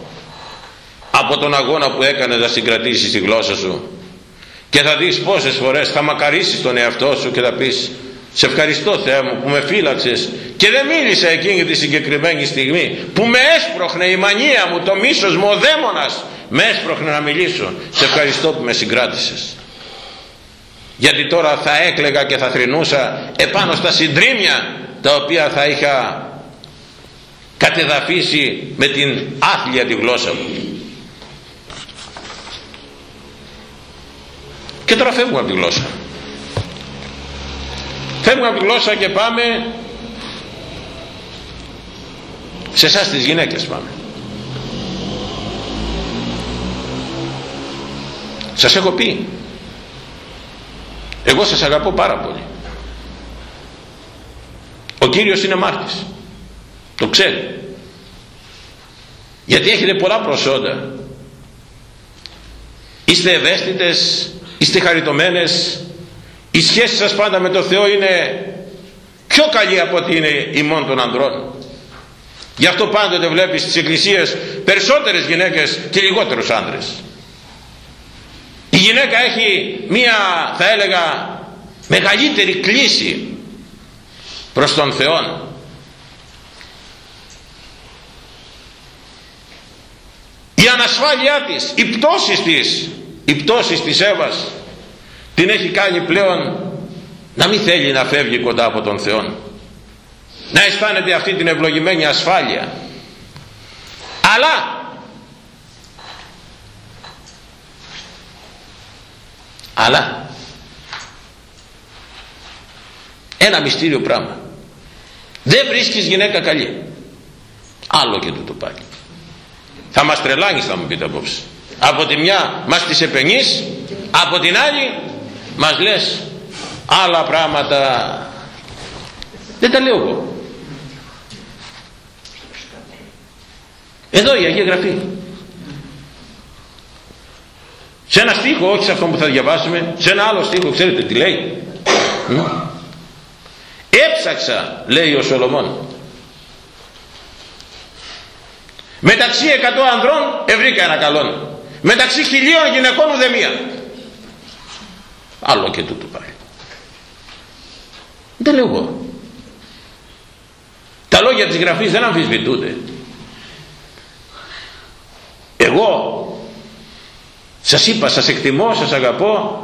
από τον αγώνα που έκανε να συγκρατήσεις τη γλώσσα σου. Και θα δεις πόσες φορές θα μακαρίσεις τον εαυτό σου και θα πεις σε ευχαριστώ Θεέ μου που με φύλαξες και δεν μίλησα εκείνη τη συγκεκριμένη στιγμή που με έσπροχνε η μανία μου, το μίσος μου, ο δαίμονας με έσπροχνε να μιλήσω. Σε ευχαριστώ που με συγκράτησες γιατί τώρα θα έκλεγα και θα θρυνούσα επάνω στα συντρίμια τα οποία θα είχα κατεδαφίσει με την άθλια τη γλώσσα μου. Και τώρα φεύγουμε από τη γλώσσα. Φεύγουμε από τη γλώσσα και πάμε σε εσάς τις γυναίκες πάμε. Σας έχω πει εγώ σας αγαπώ πάρα πολύ. Ο Κύριος είναι μάρτης. Το ξέρει. Γιατί έχετε πολλά προσόντα. Είστε ευαίσθητες είστε χαριτωμένες. Η σχέση σας πάντα με το Θεό είναι πιο καλή από ότι είναι ημών των ανδρών. Γι' αυτό πάντοτε βλέπεις στις εκκλησίες περισσότερες γυναίκες και λιγότερους άντρες η γυναίκα έχει μία θα έλεγα μεγαλύτερη κλίση προς τον Θεό η ανασφάλειά της η πτώση της η πτώση της Εύας την έχει κάνει πλέον να μην θέλει να φεύγει κοντά από τον Θεό να αισθάνεται αυτή την ευλογημένη ασφάλεια. Αλλά αλλά ένα μυστήριο πράγμα. Δεν βρίσκεις γυναίκα καλή. Άλλο και τούτο πάλι. Θα μας τρελάνεις θα μου πείτε απόψε. Από τη μια μας τις επενείς από την άλλη μας λες άλλα πράγματα. Δεν τα λέω εγώ. Εδώ η Αγία Γραφή σε ένα στίχο όχι σε αυτό που θα διαβάσουμε σε ένα άλλο στίχο ξέρετε τι λέει. Έψαξα λέει ο Σολομών. Μεταξύ εκατό ανδρών ευρήκα ένα καλόν. Μεταξύ χιλίων γυναικών ουδεμία άλλο και τούτο πάλι δεν λέω εγώ. Τα λόγια της γραφής δεν αμφισβητούνται. Εγώ σας είπα σας εκτιμώ σας αγαπώ.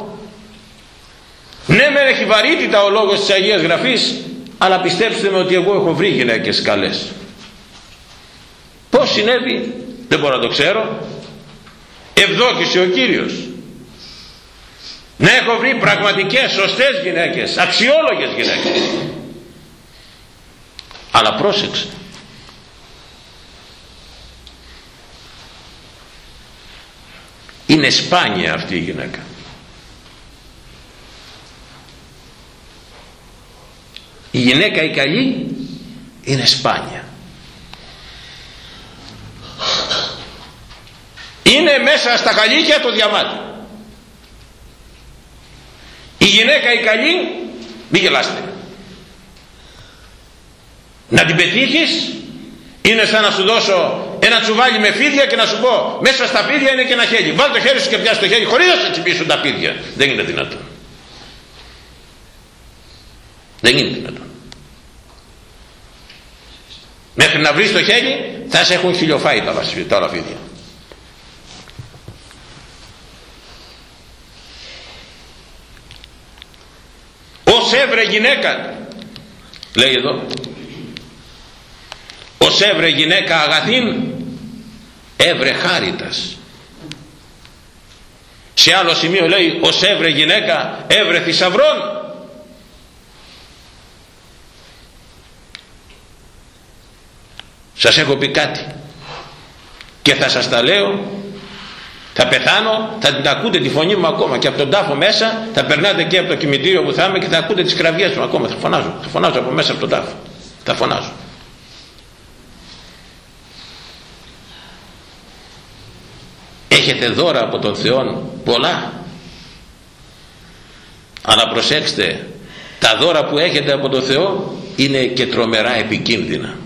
Ναι μεν έχει βαρύτητα ο λόγος της Αγίας Γραφής αλλά πιστέψτε με ότι εγώ έχω βρει γυναίκες καλές. Πως συνέβη δεν μπορώ να το ξέρω. Ευδόκησε ο Κύριος. Να έχω βρει πραγματικές σωστές γυναίκες αξιόλογες γυναίκες. Αλλά πρόσεξε είναι σπάνια αυτή η γυναίκα. Η γυναίκα η καλή είναι σπάνια. Είναι μέσα στα καλύκια το διαμάτι η γυναίκα η καλή μη γελάστε. Να την πετύχεις είναι σαν να σου δώσω ένα τσουβάλι με φίδια και να σου πω μέσα στα φίδια είναι και ένα χέρι. Βάλ το χέρι σου και πιάσει το χέρι χωρίς να σε τσιμπήσουν τα φίδια. Δεν είναι δυνατόν. Δεν είναι δυνατόν. Μέχρι να βρεις το χέρι θα σε έχουν χιλιοφάει τα, όλα φίδια. Ως έβρε γυναίκα λέει εδώ ως έβρε γυναίκα αγαθήν έβρε χάριτας. Σε άλλο σημείο λέει ως έβρε γυναίκα έβρε θησαυρών σας έχω πει κάτι. Και θα σας τα λέω θα πεθάνω, θα την ακούτε τη φωνή μου ακόμα και από τον τάφο μέσα θα περνάτε και από το κημητήριο που θα είμαι και θα ακούτε τις κραυγές μου ακόμα. Θα φωνάζω, θα φωνάζω από μέσα από τον τάφο. Θα φωνάζω έχετε δώρα από τον Θεό πολλά. Αλλά προσέξτε τα δώρα που έχετε από τον Θεό είναι και τρομερά επικίνδυνα.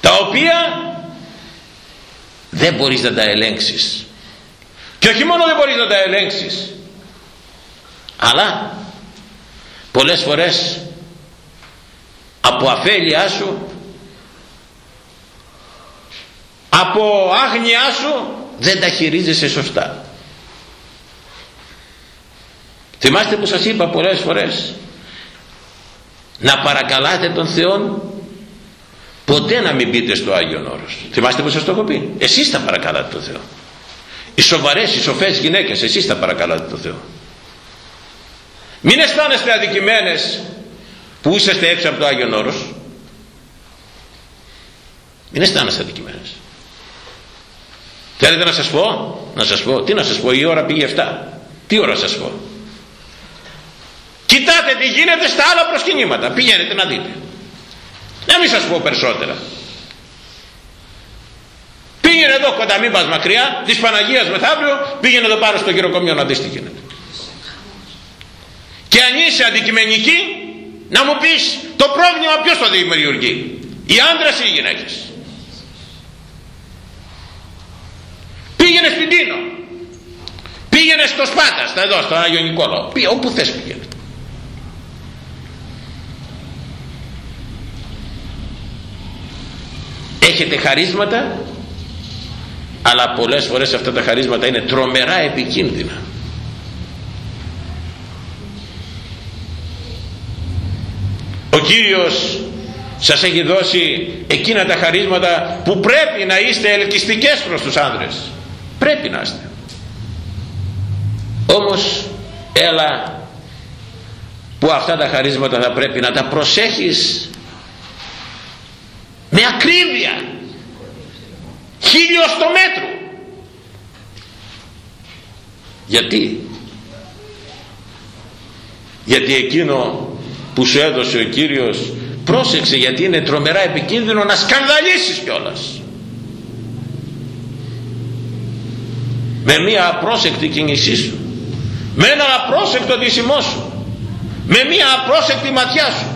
Τα οποία δεν μπορείς να τα ελέγξεις. Και όχι μόνο δεν μπορείς να τα ελέγξεις αλλά πολλές φορές από αφέλειά σου από άγνοιά σου δεν τα χειρίζεσαι σωστά. Θυμάστε που σας είπα πολλές φορές να παρακαλάτε τον Θεό ποτέ να μην μπείτε στο Άγιον Όρος. Θυμάστε που σας το έχω πει. Εσείς τα παρακαλάτε τον Θεό. Οι σοβαρές, οι σοφές γυναίκες εσείς τα παρακαλάτε τον Θεό. Μην αισθάνεστε αδικημένες που είσαστε έξω από το Άγιον Όρος. Μην αισθάνεστε αδικημένες θέλετε να σας πω; Να σας πω, τι να σας πω; Η ώρα πήγε 7 τι ώρα σας πω; Κοιτάτε τι γίνεται στα άλλα προσκυνήματα. Πηγαίνετε να δείτε. Να μην σας πω περισσότερα. Πήγαινε εδώ κοντά μην πας μακριά. Της Παναγίας μεθαύριο πήγαινε εδώ πάνω στο γυροκομείο να δεις τι γίνεται. Και αν είσαι αντικειμενική να μου πεις το πρόβλημα ποιος το δημιουργεί; Οι άντρες ή οι γυναίκες; Πήγαινε στην Τίνο. Πήγαινε στο Σπάτα εδώ στο Άγιο Νικόλαο. Όπου θες πήγαινε. Έχετε χαρίσματα αλλά πολλές φορές αυτά τα χαρίσματα είναι τρομερά επικίνδυνα. Ο Κύριος σας έχει δώσει εκείνα τα χαρίσματα που πρέπει να είστε ελκυστικές προς τους άνδρες πρέπει να είστε. Όμως έλα που αυτά τα χαρίσματα θα πρέπει να τα προσέχεις με ακρίβεια. Χίλιο στο μέτρο. Γιατί; Γιατί εκείνο που σου έδωσε ο Κύριος πρόσεξε γιατί είναι τρομερά επικίνδυνο να σκανδαλίσεις κιόλας με μία απρόσεκτη κίνησή σου. Με ένα απρόσεκτο δυσιμό σου. Με μία απρόσεκτη ματιά σου.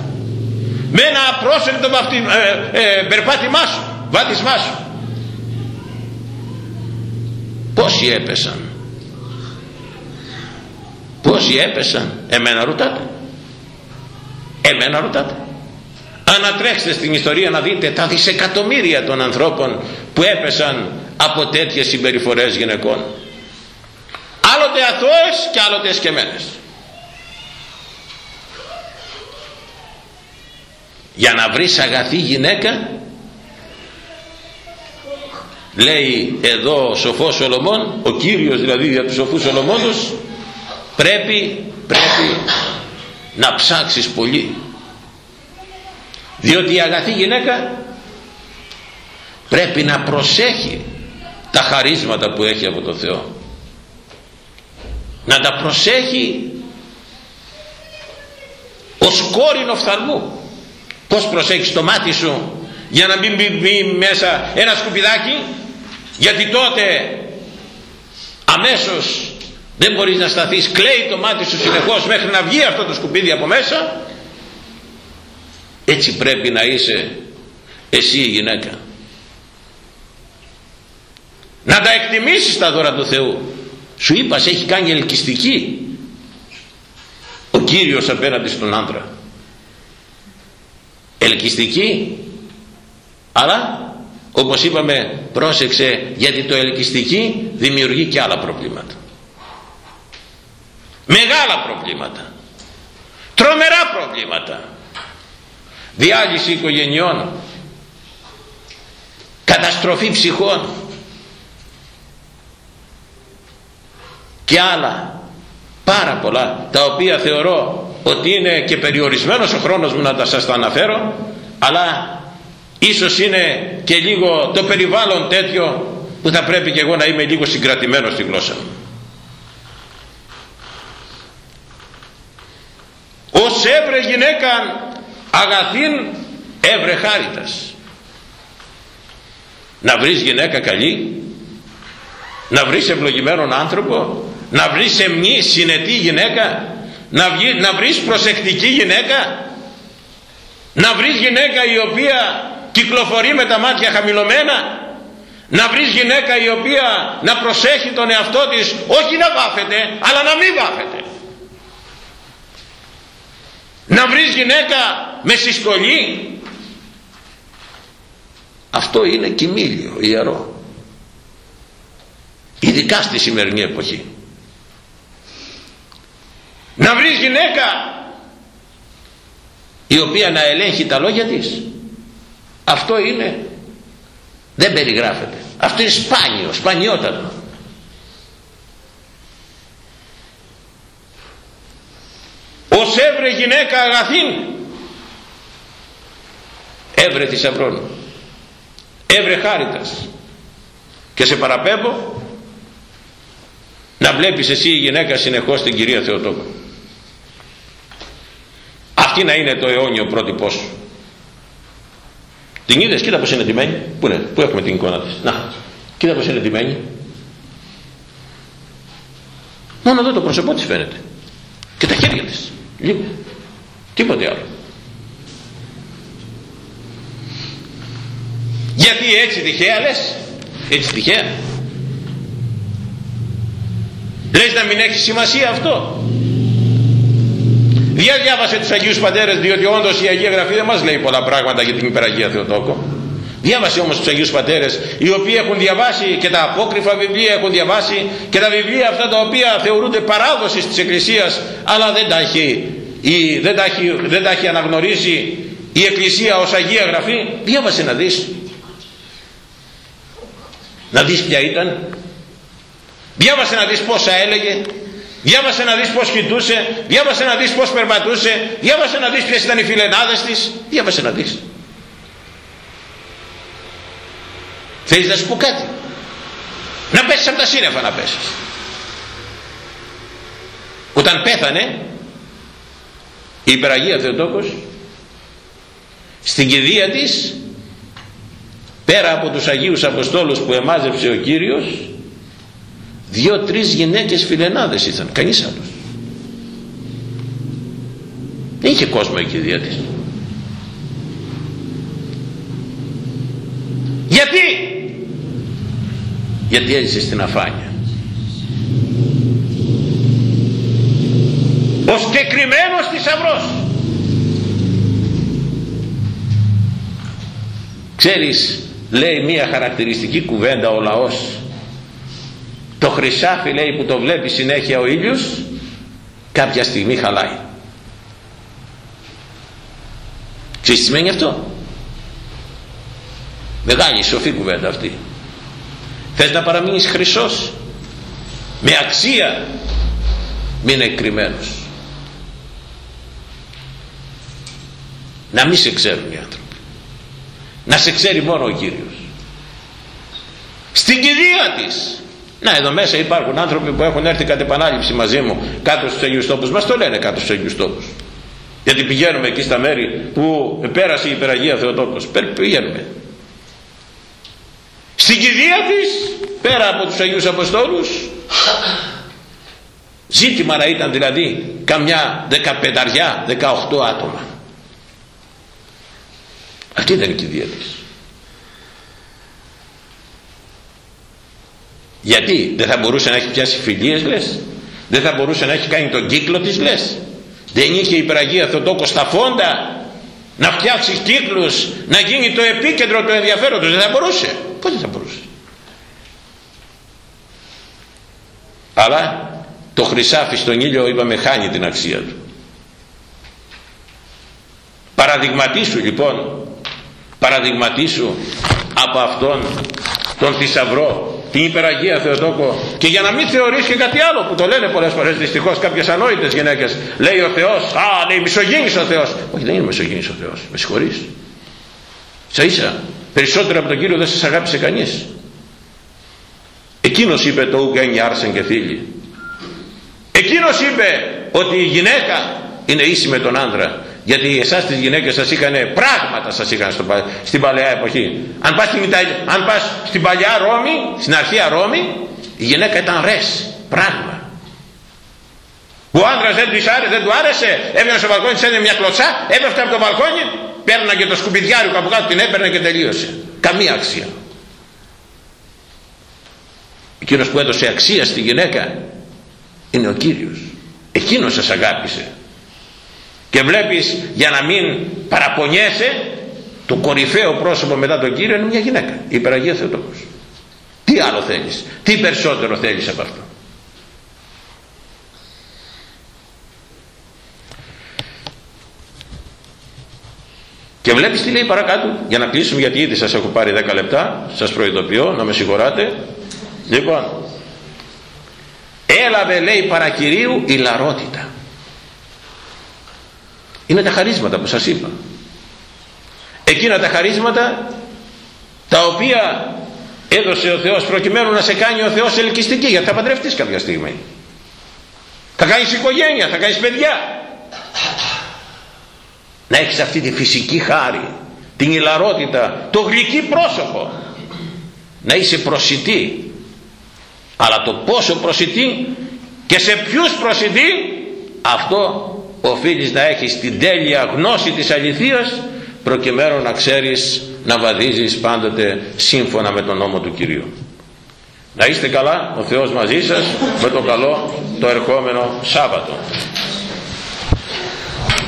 Με ένα απρόσεκτο βαφτι, ε, ε, περπάτημά σου βάτισμά σου. Πόσοι έπεσαν; Πόσοι έπεσαν; Εμένα ρωτάτε. Εμένα ρωτάτε. Ανατρέξτε στην ιστορία να δείτε τα δισεκατομμύρια των ανθρώπων που έπεσαν από τέτοιες συμπεριφορές γυναικών άλλοτε αθώες και άλλοτε εσκεμμένες. Για να βρεις αγαθή γυναίκα λέει εδώ ο σοφός Σολομών ο Κύριος δηλαδή για τους σοφούς Σολομόνους πρέπει, πρέπει να ψάξεις πολύ. Διότι η αγαθή γυναίκα πρέπει να προσέχει τα χαρίσματα που έχει από το Θεό να τα προσέχει ως κόρηνο φθαλμού πως προσέχεις το μάτι σου για να μην μπει μέσα ένα σκουπιδάκι; Γιατί τότε αμέσως δεν μπορείς να σταθείς. Κλαίει το μάτι σου συνεχώς μέχρι να βγει αυτό το σκουπίδι από μέσα. Έτσι πρέπει να είσαι εσύ η γυναίκα. Να τα εκτιμήσεις τα δώρα του Θεού σου είπας σε έχει κάνει ελκυστική. Ο Κύριος απέναντι στον άντρα. Ελκυστική. Αλλά όπως είπαμε πρόσεξε γιατί το ελκυστική δημιουργεί και άλλα προβλήματα. Μεγάλα προβλήματα. Τρομερά προβλήματα. Διάλυση οικογενειών. Καταστροφή ψυχών και άλλα πάρα πολλά τα οποία θεωρώ ότι είναι και περιορισμένος ο χρόνος μου να τα σας τα αναφέρω αλλά ίσως είναι και λίγο το περιβάλλον τέτοιο που θα πρέπει και εγώ να είμαι λίγο συγκρατημένος στη γλώσσα. Μου ως έβρε γυναίκα αγαθήν έβρε χάριτας. Να βρεις γυναίκα καλή να βρεις ευλογημένον άνθρωπο να βρεις εμνής συνετή γυναίκα να, βγει, να βρεις προσεκτική γυναίκα να βρεις γυναίκα η οποία κυκλοφορεί με τα μάτια χαμηλωμένα να βρεις γυναίκα η οποία να προσέχει τον εαυτό της όχι να βάφεται αλλά να μην βάφεται. Να βρεις γυναίκα με συσκολή αυτό είναι κοιμήλιο ιερό. Ειδικά στη σημερινή εποχή να βρεις γυναίκα η οποία να ελέγχει τα λόγια της. Αυτό είναι. Δεν περιγράφεται. Αυτό είναι σπάνιο, σπανιότατο. Ως έβρε γυναίκα αγαθήν έβρε θησαυρών έβρε χάριτας. Και σε παραπέμπω να βλέπεις εσύ η γυναίκα συνεχώς την Κυρία Θεοτόκο αυτή να είναι το αιώνιο πρότυπό σου. Την είδες κοίτα πως είναι ντυμένη. Πού είναι πού έχουμε την εικόνα της. Να κοίτα πως είναι ντυμένη. Μόνο εδώ το πρόσωπό της φαίνεται. Και τα χέρια της. Λίγο. Τίποτε άλλο. Γιατί έτσι τυχαία λες; Έτσι τυχαία. Λες να μην έχει σημασία αυτό; Για διάβασε τους Αγίους Πατέρες διότι όντως η Αγία Γραφή δεν μας λέει πολλά πράγματα για την υπεραγία Θεοτόκο. Διάβασε όμως τους Αγίους Πατέρες οι οποίοι έχουν διαβάσει και τα απόκριφα βιβλία έχουν διαβάσει και τα βιβλία αυτά τα οποία θεωρούνται παράδοσης της Εκκλησίας αλλά δεν τα έχει, η, δεν τα έχει, δεν τα έχει αναγνωρίσει η Εκκλησία ως Αγία Γραφή. Διάβασε να δεις. Να δεις ποια ήταν. Διάβασε να δεις πόσα έλεγε διάβασε να δεις πως κοιτούσε διάβασε να δεις πως περπατούσε διάβασε να δεις ποιες ήταν οι φιλενάδες της διάβασε να δεις. Θέλεις να σου πω κάτι; Να πέσεις από τα σύννεφα να πέσεις. Όταν πέθανε η υπεραγία Θεοτόκος στην κηδεία της πέρα από τους Αγίους Αποστόλους που εμάζεψε ο Κύριος Δύο-τρεις γυναίκες φιλενάδες ήταν, κανείς άλλος. Δεν είχε κόσμο εκεί δια της. Γιατί! Γιατί έζησε στην αφάνεια. Ο συγκεκριμένος θησαυρός. Ξέρεις, λέει μία χαρακτηριστική κουβέντα ο λαός το χρυσάφι λέει που το βλέπει συνέχεια ο ήλιος κάποια στιγμή χαλάει. Ξέρεις τι σημαίνει αυτό; Μεγάλη σοφή κουβέντα αυτή. Θες να παραμείνεις χρυσός με αξία μην είναι κρυμμένος να μην σε ξέρουν οι άνθρωποι. Να σε ξέρει μόνο ο Κύριος. Στην κηδεία της να εδώ μέσα υπάρχουν άνθρωποι που έχουν έρθει κατ' επανάληψη μαζί μου κάτω στους Αγίους Τόπους. Μας το λένε κάτω στους Αγίους Τόπους. Γιατί πηγαίνουμε εκεί στα μέρη που πέρασε η υπεραγία Θεοτόκος. Πηγαίνουμε. Στην κηδεία της πέρα από τους Αγίους Αποστόλους. Ζήτημα να ήταν δηλαδή καμιά δεκαπενταριά, δεκαοχτώ άτομα. Αυτή ήταν η κηδεία της γιατί; Δεν θα μπορούσε να έχει πιάσει φιλίες λες. Δεν θα μπορούσε να έχει κάνει τον κύκλο της λες. Δεν είχε η Πραγία Θεοτόκο στα φόντα να φτιάξει κύκλους να γίνει το επίκεντρο τους. Ενδιαφέροντος δεν θα μπορούσε. Πως δεν θα μπορούσε; Αλλά το χρυσάφι στον ήλιο είπαμε χάνει την αξία του. Παραδειγματίσου λοιπόν παραδειγματίσου από αυτόν τον θησαυρό την υπεραγία Θεοτόκο. Και για να μην θεωρείς και κάτι άλλο που το λένε πολλές φορές δυστυχώς κάποιες ανόητες γυναίκες. Λέει ο Θεός α λέει μισογίνης ο Θεός όχι δεν είναι μισογίνης ο Θεός. Με συγχωρείς. Σα ίσα. Περισσότερο από τον Κύριο δεν σας αγάπησε κανείς. Εκείνος είπε το ουγκένι άρσεν και φίλοι εκείνος είπε ότι η γυναίκα είναι ίση με τον άνδρα γιατί εσάς τις γυναίκες σας είχαν πράγματα σας είχαν στο, στην παλαιά εποχή. Αν πας, στην, αν πας στην παλιά Ρώμη στην αρχαία Ρώμη η γυναίκα ήταν ρες πράγμα. Ο άντρας δεν, της άρεσε, δεν του άρεσε έβγαινε στο μπαλκόνι της μια κλωτσά έπεφτε από το μπαλκόνι παίρνα και το σκουπιδιάρι από κάτω την έπαιρνε και τελείωσε. Καμία αξία. Εκείνος που έδωσε αξία στη γυναίκα είναι ο Κύριος. Εκείνος σας αγάπησε και βλέπεις για να μην παραπονιέσαι το κορυφαίο πρόσωπο μετά τον Κύριο είναι μια γυναίκα. Η υπεραγίας Θεοτόκος. Τι άλλο θέλεις; Τι περισσότερο θέλεις από αυτό; Και βλέπεις τι λέει παρακάτω για να κλείσουμε γιατί ήδη σας έχω πάρει 10 λεπτά σας προειδοποιώ να με συγχωράτε. Λοιπόν έλαβε λέει παρακυρίου η λαρότητα είναι τα χαρίσματα που σας είπα. Εκείνα τα χαρίσματα τα οποία έδωσε ο Θεός προκειμένου να σε κάνει ο Θεός ελκυστική γιατί θα παντρευτείς κάποια στιγμή. Θα κάνεις οικογένεια, θα κάνεις παιδιά. Να έχεις αυτή τη φυσική χάρη την ηλαρότητα, το γλυκύ πρόσωπο. Να είσαι προσιτή. Αλλά το πόσο προσιτή και σε ποιους προσιτή αυτό οφείλεις να έχεις την τέλεια γνώση της αληθείας προκειμένου να ξέρεις να βαδίζεις πάντοτε σύμφωνα με τον νόμο του Κυρίου. Να είστε καλά, ο Θεός μαζί σας με το καλό το ερχόμενο Σάββατο.